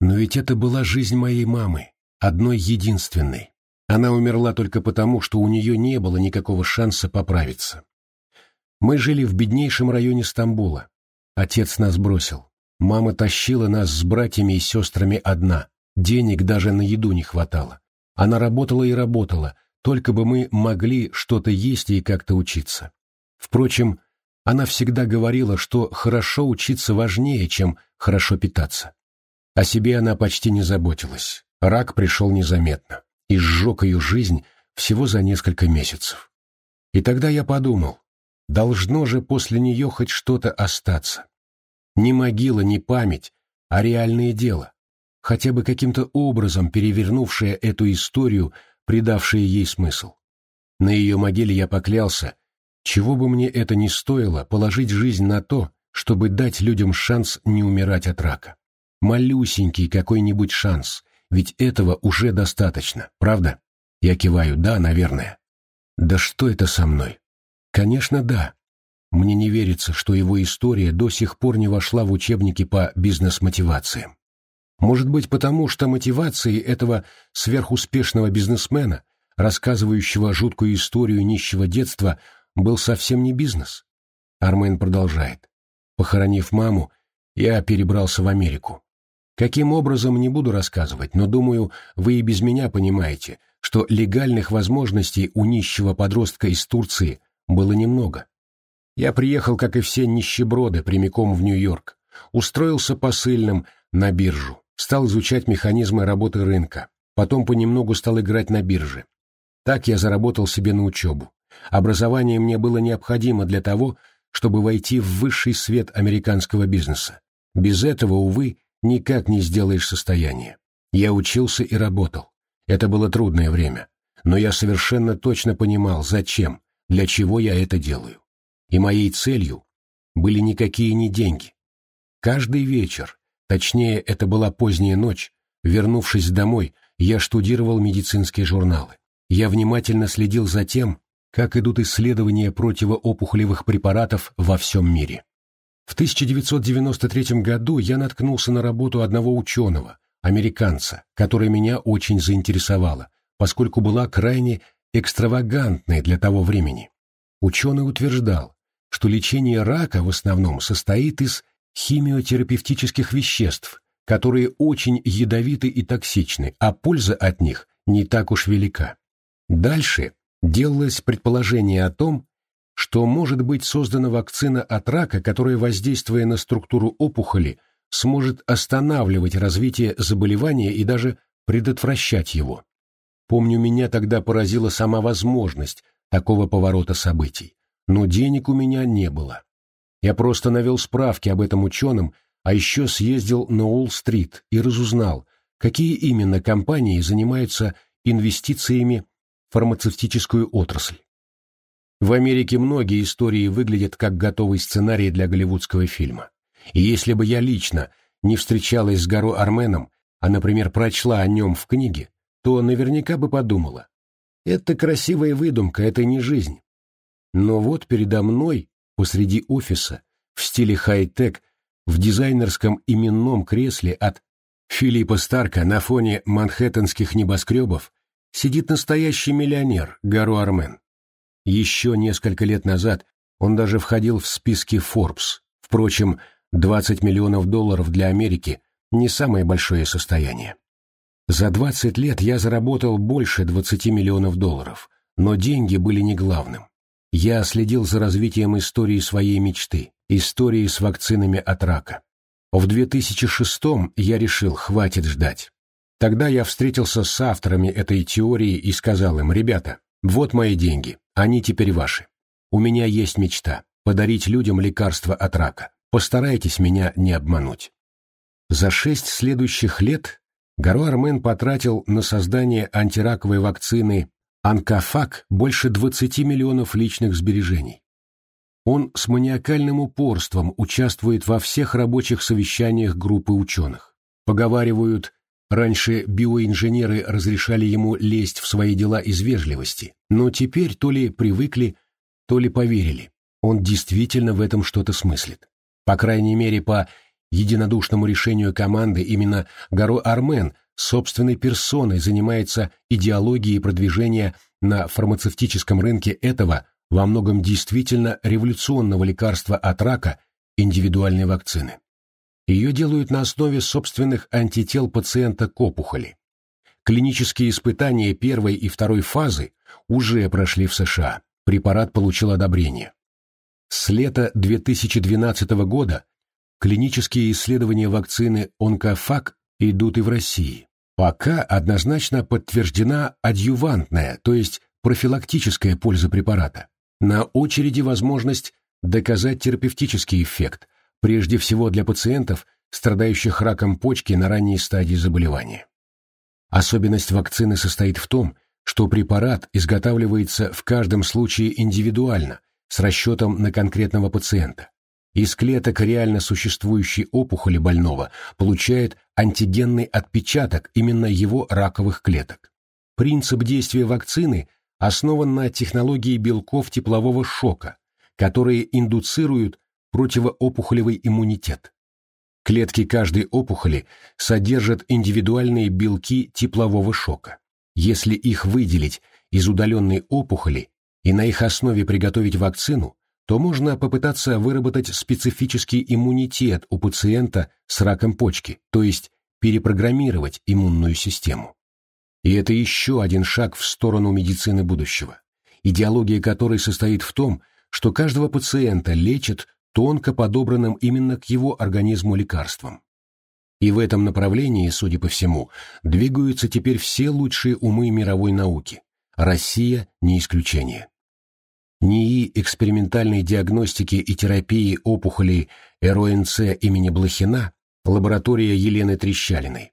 Но ведь это была жизнь моей мамы, одной единственной. Она умерла только потому, что у нее не было никакого шанса поправиться. Мы жили в беднейшем районе Стамбула. Отец нас бросил. Мама тащила нас с братьями и сестрами одна. Денег даже на еду не хватало. Она работала и работала, только бы мы могли что-то есть и как-то учиться. Впрочем, она всегда говорила, что хорошо учиться важнее, чем хорошо питаться. О себе она почти не заботилась. Рак пришел незаметно и сжег ее жизнь всего за несколько месяцев. И тогда я подумал, должно же после нее хоть что-то остаться. Не могила, не память, а реальное дело хотя бы каким-то образом перевернувшая эту историю, придавшая ей смысл. На ее могиле я поклялся, чего бы мне это ни стоило, положить жизнь на то, чтобы дать людям шанс не умирать от рака. Малюсенький какой-нибудь шанс, ведь этого уже достаточно, правда? Я киваю, да, наверное. Да что это со мной? Конечно, да. Мне не верится, что его история до сих пор не вошла в учебники по бизнес-мотивациям. Может быть, потому что мотивацией этого сверхуспешного бизнесмена, рассказывающего жуткую историю нищего детства, был совсем не бизнес? Армен продолжает. Похоронив маму, я перебрался в Америку. Каким образом, не буду рассказывать, но, думаю, вы и без меня понимаете, что легальных возможностей у нищего подростка из Турции было немного. Я приехал, как и все нищеброды, прямиком в Нью-Йорк, устроился посыльным на биржу, Стал изучать механизмы работы рынка. Потом понемногу стал играть на бирже. Так я заработал себе на учебу. Образование мне было необходимо для того, чтобы войти в высший свет американского бизнеса. Без этого, увы, никак не сделаешь состояние. Я учился и работал. Это было трудное время. Но я совершенно точно понимал, зачем, для чего я это делаю. И моей целью были никакие не деньги. Каждый вечер, Точнее, это была поздняя ночь. Вернувшись домой, я штудировал медицинские журналы. Я внимательно следил за тем, как идут исследования противоопухолевых препаратов во всем мире. В 1993 году я наткнулся на работу одного ученого, американца, которая меня очень заинтересовала, поскольку была крайне экстравагантной для того времени. Ученый утверждал, что лечение рака в основном состоит из химиотерапевтических веществ, которые очень ядовиты и токсичны, а польза от них не так уж велика. Дальше делалось предположение о том, что может быть создана вакцина от рака, которая, воздействуя на структуру опухоли, сможет останавливать развитие заболевания и даже предотвращать его. Помню, меня тогда поразила сама возможность такого поворота событий, но денег у меня не было. Я просто навел справки об этом ученом, а еще съездил на Уолл-стрит и разузнал, какие именно компании занимаются инвестициями фармацевтическую отрасль. В Америке многие истории выглядят как готовый сценарий для голливудского фильма. И если бы я лично не встречалась с Гаро Арменом, а, например, прочла о нем в книге, то наверняка бы подумала, это красивая выдумка, это не жизнь. Но вот передо мной посреди офиса, в стиле хай-тек, в дизайнерском именном кресле от Филиппа Старка на фоне манхэттенских небоскребов сидит настоящий миллионер Гару Армен. Еще несколько лет назад он даже входил в списки Forbes. Впрочем, 20 миллионов долларов для Америки – не самое большое состояние. За 20 лет я заработал больше 20 миллионов долларов, но деньги были не главным. Я следил за развитием истории своей мечты, истории с вакцинами от рака. В 2006 я решил, хватит ждать. Тогда я встретился с авторами этой теории и сказал им, ребята, вот мои деньги, они теперь ваши. У меня есть мечта – подарить людям лекарство от рака. Постарайтесь меня не обмануть. За шесть следующих лет Гаро Армен потратил на создание антираковой вакцины Анкафак больше 20 миллионов личных сбережений. Он с маниакальным упорством участвует во всех рабочих совещаниях группы ученых. Поговаривают, раньше биоинженеры разрешали ему лезть в свои дела из вежливости, но теперь то ли привыкли, то ли поверили. Он действительно в этом что-то смыслит. По крайней мере, по единодушному решению команды именно Гаро Армен собственной персоной занимается идеологией продвижения на фармацевтическом рынке этого во многом действительно революционного лекарства от рака индивидуальной вакцины. Ее делают на основе собственных антител пациента к опухоли. Клинические испытания первой и второй фазы уже прошли в США. Препарат получил одобрение. С лета 2012 года клинические исследования вакцины Онкофак идут и в России. Пока однозначно подтверждена адъювантная, то есть профилактическая польза препарата. На очереди возможность доказать терапевтический эффект, прежде всего для пациентов, страдающих раком почки на ранней стадии заболевания. Особенность вакцины состоит в том, что препарат изготавливается в каждом случае индивидуально, с расчетом на конкретного пациента. Из клеток реально существующей опухоли больного получает антигенный отпечаток именно его раковых клеток. Принцип действия вакцины основан на технологии белков теплового шока, которые индуцируют противоопухолевый иммунитет. Клетки каждой опухоли содержат индивидуальные белки теплового шока. Если их выделить из удаленной опухоли и на их основе приготовить вакцину, то можно попытаться выработать специфический иммунитет у пациента с раком почки, то есть перепрограммировать иммунную систему. И это еще один шаг в сторону медицины будущего, идеология которой состоит в том, что каждого пациента лечат тонко подобранным именно к его организму лекарством. И в этом направлении, судя по всему, двигаются теперь все лучшие умы мировой науки. Россия не исключение. НИИ экспериментальной диагностики и терапии опухолей РОНЦ имени Блохина, лаборатория Елены Трещалиной.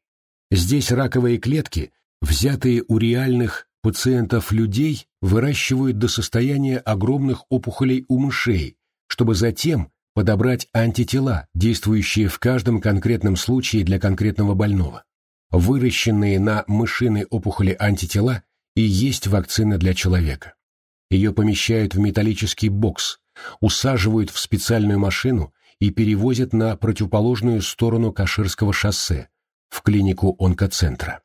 Здесь раковые клетки, взятые у реальных пациентов людей, выращивают до состояния огромных опухолей у мышей, чтобы затем подобрать антитела, действующие в каждом конкретном случае для конкретного больного. Выращенные на мышиной опухоли антитела и есть вакцина для человека. Ее помещают в металлический бокс, усаживают в специальную машину и перевозят на противоположную сторону Каширского шоссе, в клинику онкоцентра.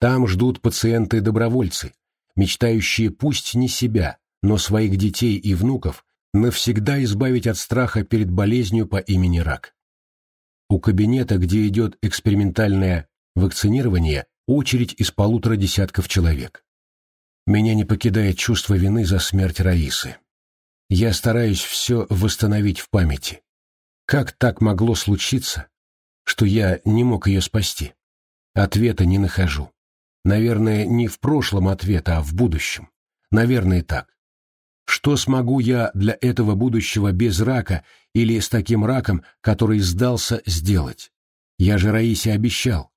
Там ждут пациенты-добровольцы, мечтающие пусть не себя, но своих детей и внуков навсегда избавить от страха перед болезнью по имени рак. У кабинета, где идет экспериментальное вакцинирование, очередь из полутора десятков человек. Меня не покидает чувство вины за смерть Раисы. Я стараюсь все восстановить в памяти. Как так могло случиться, что я не мог ее спасти? Ответа не нахожу. Наверное, не в прошлом ответа, а в будущем. Наверное, так. Что смогу я для этого будущего без рака или с таким раком, который сдался, сделать? Я же Раисе обещал.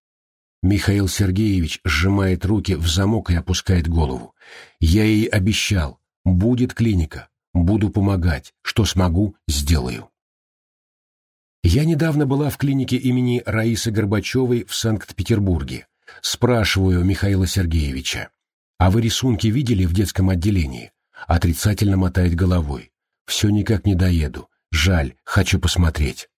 Михаил Сергеевич сжимает руки в замок и опускает голову. Я ей обещал, будет клиника, буду помогать, что смогу, сделаю. Я недавно была в клинике имени Раисы Горбачевой в Санкт-Петербурге. Спрашиваю Михаила Сергеевича, а вы рисунки видели в детском отделении? Отрицательно мотает головой. Все никак не доеду. Жаль, хочу посмотреть.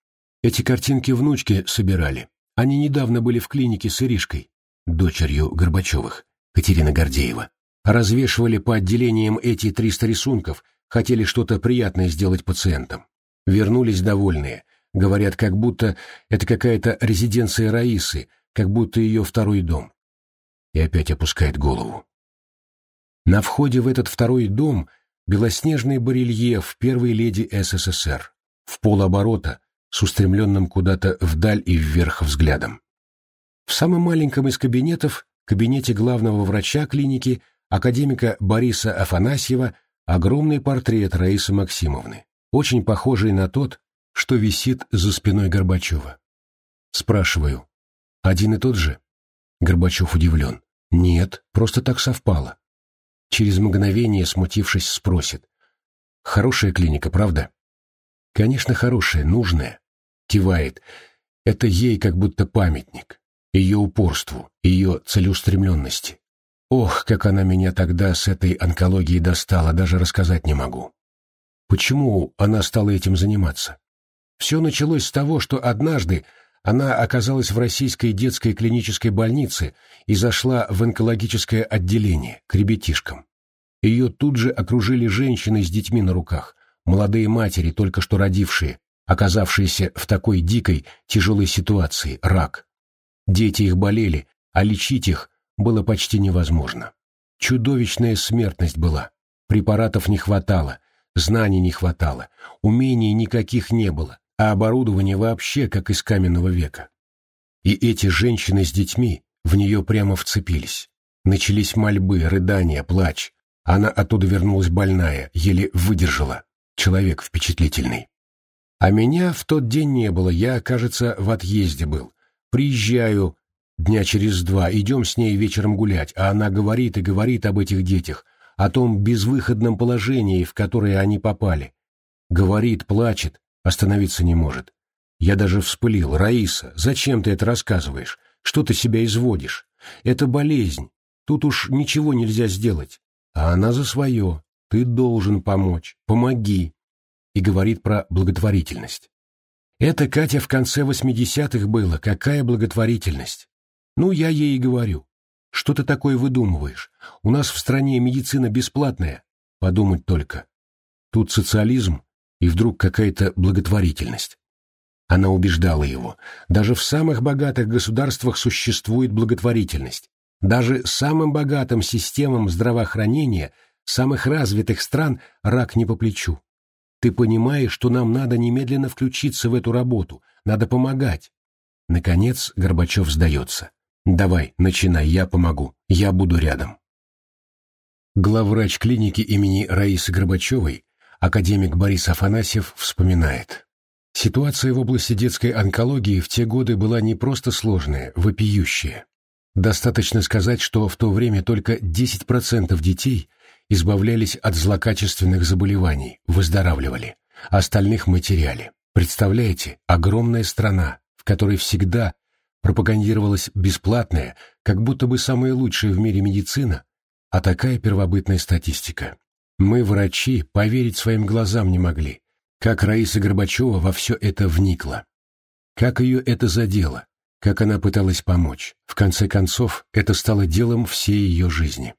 Эти картинки внучки собирали. Они недавно были в клинике с Иришкой, дочерью Горбачевых, Катерина Гордеева. Развешивали по отделениям эти 300 рисунков, хотели что-то приятное сделать пациентам. Вернулись довольные. Говорят, как будто это какая-то резиденция Раисы, как будто ее второй дом. и опять опускает голову. На входе в этот второй дом белоснежный барельеф первой леди СССР, в полоборота, с устремленным куда-то вдаль и вверх взглядом. В самом маленьком из кабинетов, кабинете главного врача клиники, академика Бориса Афанасьева, огромный портрет Раисы Максимовны, очень похожий на тот, что висит за спиной Горбачева. Спрашиваю, один и тот же? Горбачев удивлен. Нет, просто так совпало. Через мгновение, смутившись, спросит. Хорошая клиника, правда? Конечно, хорошая, нужная. Кивает. Это ей как будто памятник. Ее упорству, ее целеустремленности. Ох, как она меня тогда с этой онкологией достала, даже рассказать не могу. Почему она стала этим заниматься? Все началось с того, что однажды она оказалась в российской детской клинической больнице и зашла в онкологическое отделение, к ребятишкам. Ее тут же окружили женщины с детьми на руках, молодые матери, только что родившие, оказавшиеся в такой дикой, тяжелой ситуации, рак. Дети их болели, а лечить их было почти невозможно. Чудовищная смертность была, препаратов не хватало, знаний не хватало, умений никаких не было, а оборудование вообще как из каменного века. И эти женщины с детьми в нее прямо вцепились. Начались мольбы, рыдания, плач. Она оттуда вернулась больная, еле выдержала. Человек впечатлительный. А меня в тот день не было, я, кажется, в отъезде был. Приезжаю дня через два, идем с ней вечером гулять, а она говорит и говорит об этих детях, о том безвыходном положении, в которое они попали. Говорит, плачет, Остановиться не может. Я даже вспылил. «Раиса, зачем ты это рассказываешь? Что ты себя изводишь? Это болезнь. Тут уж ничего нельзя сделать. А она за свое. Ты должен помочь. Помоги». И говорит про благотворительность. Это, Катя, в конце восьмидесятых было. Какая благотворительность? Ну, я ей и говорю. Что ты такое выдумываешь? У нас в стране медицина бесплатная. Подумать только. Тут социализм, и вдруг какая-то благотворительность. Она убеждала его, даже в самых богатых государствах существует благотворительность. Даже самым богатым системам здравоохранения самых развитых стран рак не по плечу. Ты понимаешь, что нам надо немедленно включиться в эту работу, надо помогать. Наконец Горбачев сдается. Давай, начинай, я помогу, я буду рядом. Главврач клиники имени Раисы Горбачевой Академик Борис Афанасьев вспоминает. Ситуация в области детской онкологии в те годы была не просто сложная, вопиющая. Достаточно сказать, что в то время только 10% детей избавлялись от злокачественных заболеваний, выздоравливали, остальных мы теряли. Представляете, огромная страна, в которой всегда пропагандировалась бесплатная, как будто бы самая лучшая в мире медицина, а такая первобытная статистика. Мы, врачи, поверить своим глазам не могли, как Раиса Горбачева во все это вникла. Как ее это задело, как она пыталась помочь. В конце концов, это стало делом всей ее жизни.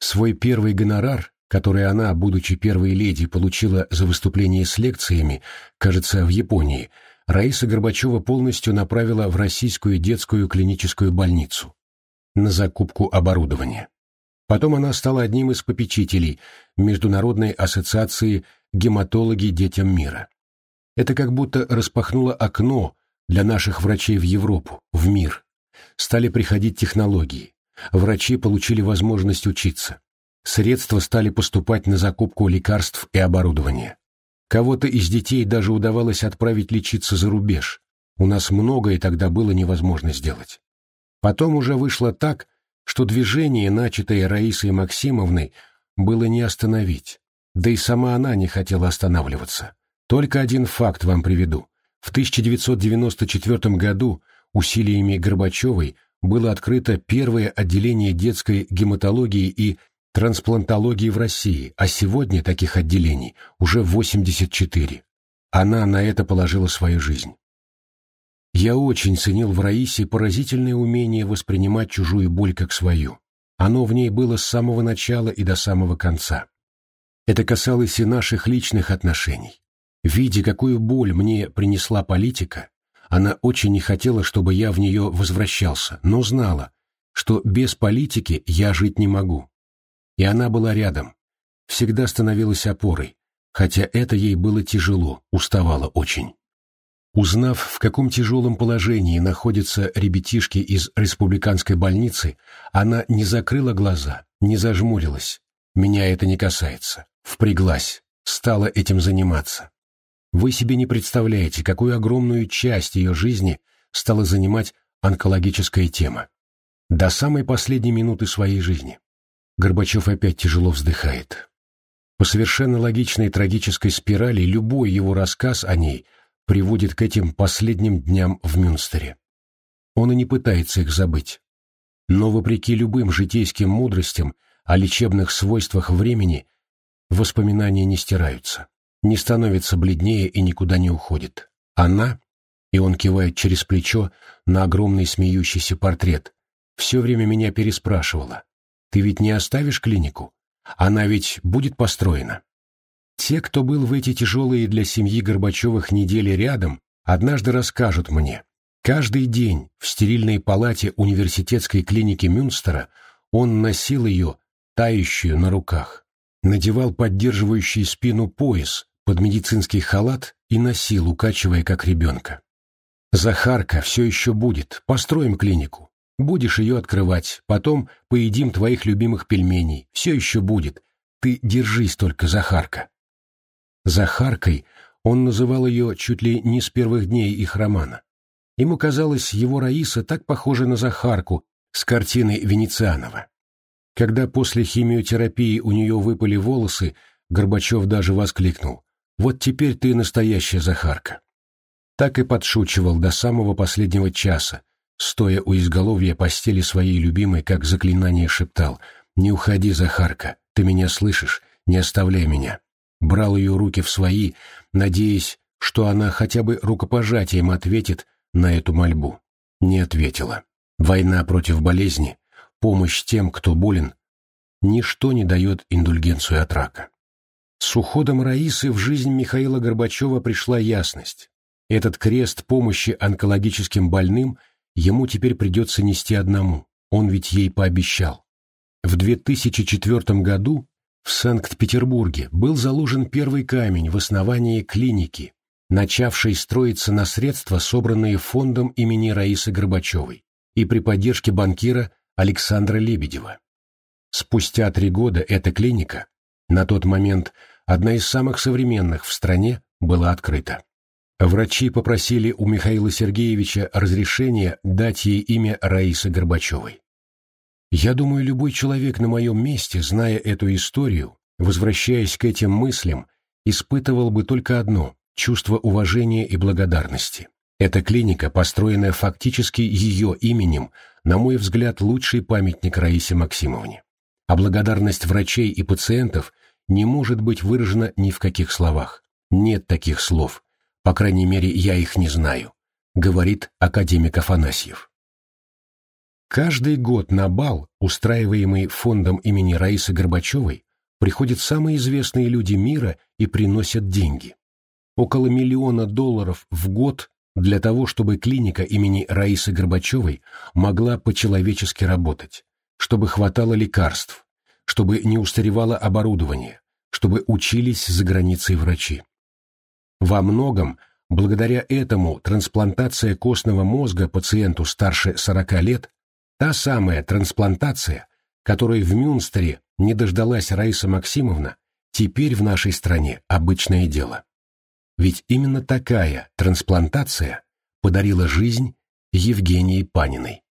Свой первый гонорар, который она, будучи первой леди, получила за выступление с лекциями, кажется, в Японии, Раиса Горбачева полностью направила в российскую детскую клиническую больницу на закупку оборудования. Потом она стала одним из попечителей Международной ассоциации гематологи детям мира. Это как будто распахнуло окно для наших врачей в Европу, в мир. Стали приходить технологии. Врачи получили возможность учиться. Средства стали поступать на закупку лекарств и оборудования. Кого-то из детей даже удавалось отправить лечиться за рубеж. У нас многое тогда было невозможно сделать. Потом уже вышло так, что движение, начатое Раисой Максимовной, было не остановить. Да и сама она не хотела останавливаться. Только один факт вам приведу. В 1994 году усилиями Горбачевой было открыто первое отделение детской гематологии и трансплантологии в России, а сегодня таких отделений уже 84. Она на это положила свою жизнь. Я очень ценил в Раисе поразительное умение воспринимать чужую боль как свою. Оно в ней было с самого начала и до самого конца. Это касалось и наших личных отношений. Видя, какую боль мне принесла политика, она очень не хотела, чтобы я в нее возвращался, но знала, что без политики я жить не могу. И она была рядом, всегда становилась опорой, хотя это ей было тяжело, уставала очень. Узнав, в каком тяжелом положении находятся ребятишки из республиканской больницы, она не закрыла глаза, не зажмурилась. Меня это не касается. Впряглась, стала этим заниматься. Вы себе не представляете, какую огромную часть ее жизни стала занимать онкологическая тема. До самой последней минуты своей жизни. Горбачев опять тяжело вздыхает. По совершенно логичной трагической спирали любой его рассказ о ней – приводит к этим последним дням в Мюнстере. Он и не пытается их забыть. Но вопреки любым житейским мудростям о лечебных свойствах времени, воспоминания не стираются, не становятся бледнее и никуда не уходят. Она, и он кивает через плечо на огромный смеющийся портрет, все время меня переспрашивала. «Ты ведь не оставишь клинику? Она ведь будет построена?» Те, кто был в эти тяжелые для семьи Горбачевых недели рядом, однажды расскажут мне. Каждый день в стерильной палате университетской клиники Мюнстера он носил ее, тающую на руках, надевал поддерживающий спину пояс под медицинский халат и носил, укачивая как ребенка. «Захарка все еще будет, построим клинику. Будешь ее открывать, потом поедим твоих любимых пельменей, все еще будет. Ты держись только, Захарка». Захаркой он называл ее чуть ли не с первых дней их романа. Ему казалось, его Раиса так похожа на Захарку с картины Венецианова. Когда после химиотерапии у нее выпали волосы, Горбачев даже воскликнул «Вот теперь ты настоящая Захарка». Так и подшучивал до самого последнего часа, стоя у изголовья постели своей любимой, как заклинание шептал «Не уходи, Захарка, ты меня слышишь, не оставляй меня» брал ее руки в свои, надеясь, что она хотя бы рукопожатием ответит на эту мольбу. Не ответила. Война против болезни, помощь тем, кто болен, ничто не дает индульгенцию от рака. С уходом Раисы в жизнь Михаила Горбачева пришла ясность. Этот крест помощи онкологическим больным ему теперь придется нести одному, он ведь ей пообещал. В 2004 году в Санкт-Петербурге был заложен первый камень в основании клиники, начавшей строиться на средства, собранные фондом имени Раисы Горбачевой и при поддержке банкира Александра Лебедева. Спустя три года эта клиника, на тот момент одна из самых современных в стране, была открыта. Врачи попросили у Михаила Сергеевича разрешения дать ей имя Раисы Горбачевой. Я думаю, любой человек на моем месте, зная эту историю, возвращаясь к этим мыслям, испытывал бы только одно – чувство уважения и благодарности. Эта клиника, построенная фактически ее именем, на мой взгляд, лучший памятник Раисе Максимовне. А благодарность врачей и пациентов не может быть выражена ни в каких словах. Нет таких слов. По крайней мере, я их не знаю, говорит академик Афанасьев. Каждый год на бал, устраиваемый фондом имени Раисы Горбачевой, приходят самые известные люди мира и приносят деньги. Около миллиона долларов в год для того, чтобы клиника имени Раисы Горбачевой могла по-человечески работать, чтобы хватало лекарств, чтобы не устаревало оборудование, чтобы учились за границей врачи. Во многом, благодаря этому, трансплантация костного мозга пациенту старше 40 лет Та самая трансплантация, которой в Мюнстере не дождалась Раиса Максимовна, теперь в нашей стране обычное дело. Ведь именно такая трансплантация подарила жизнь Евгении Паниной.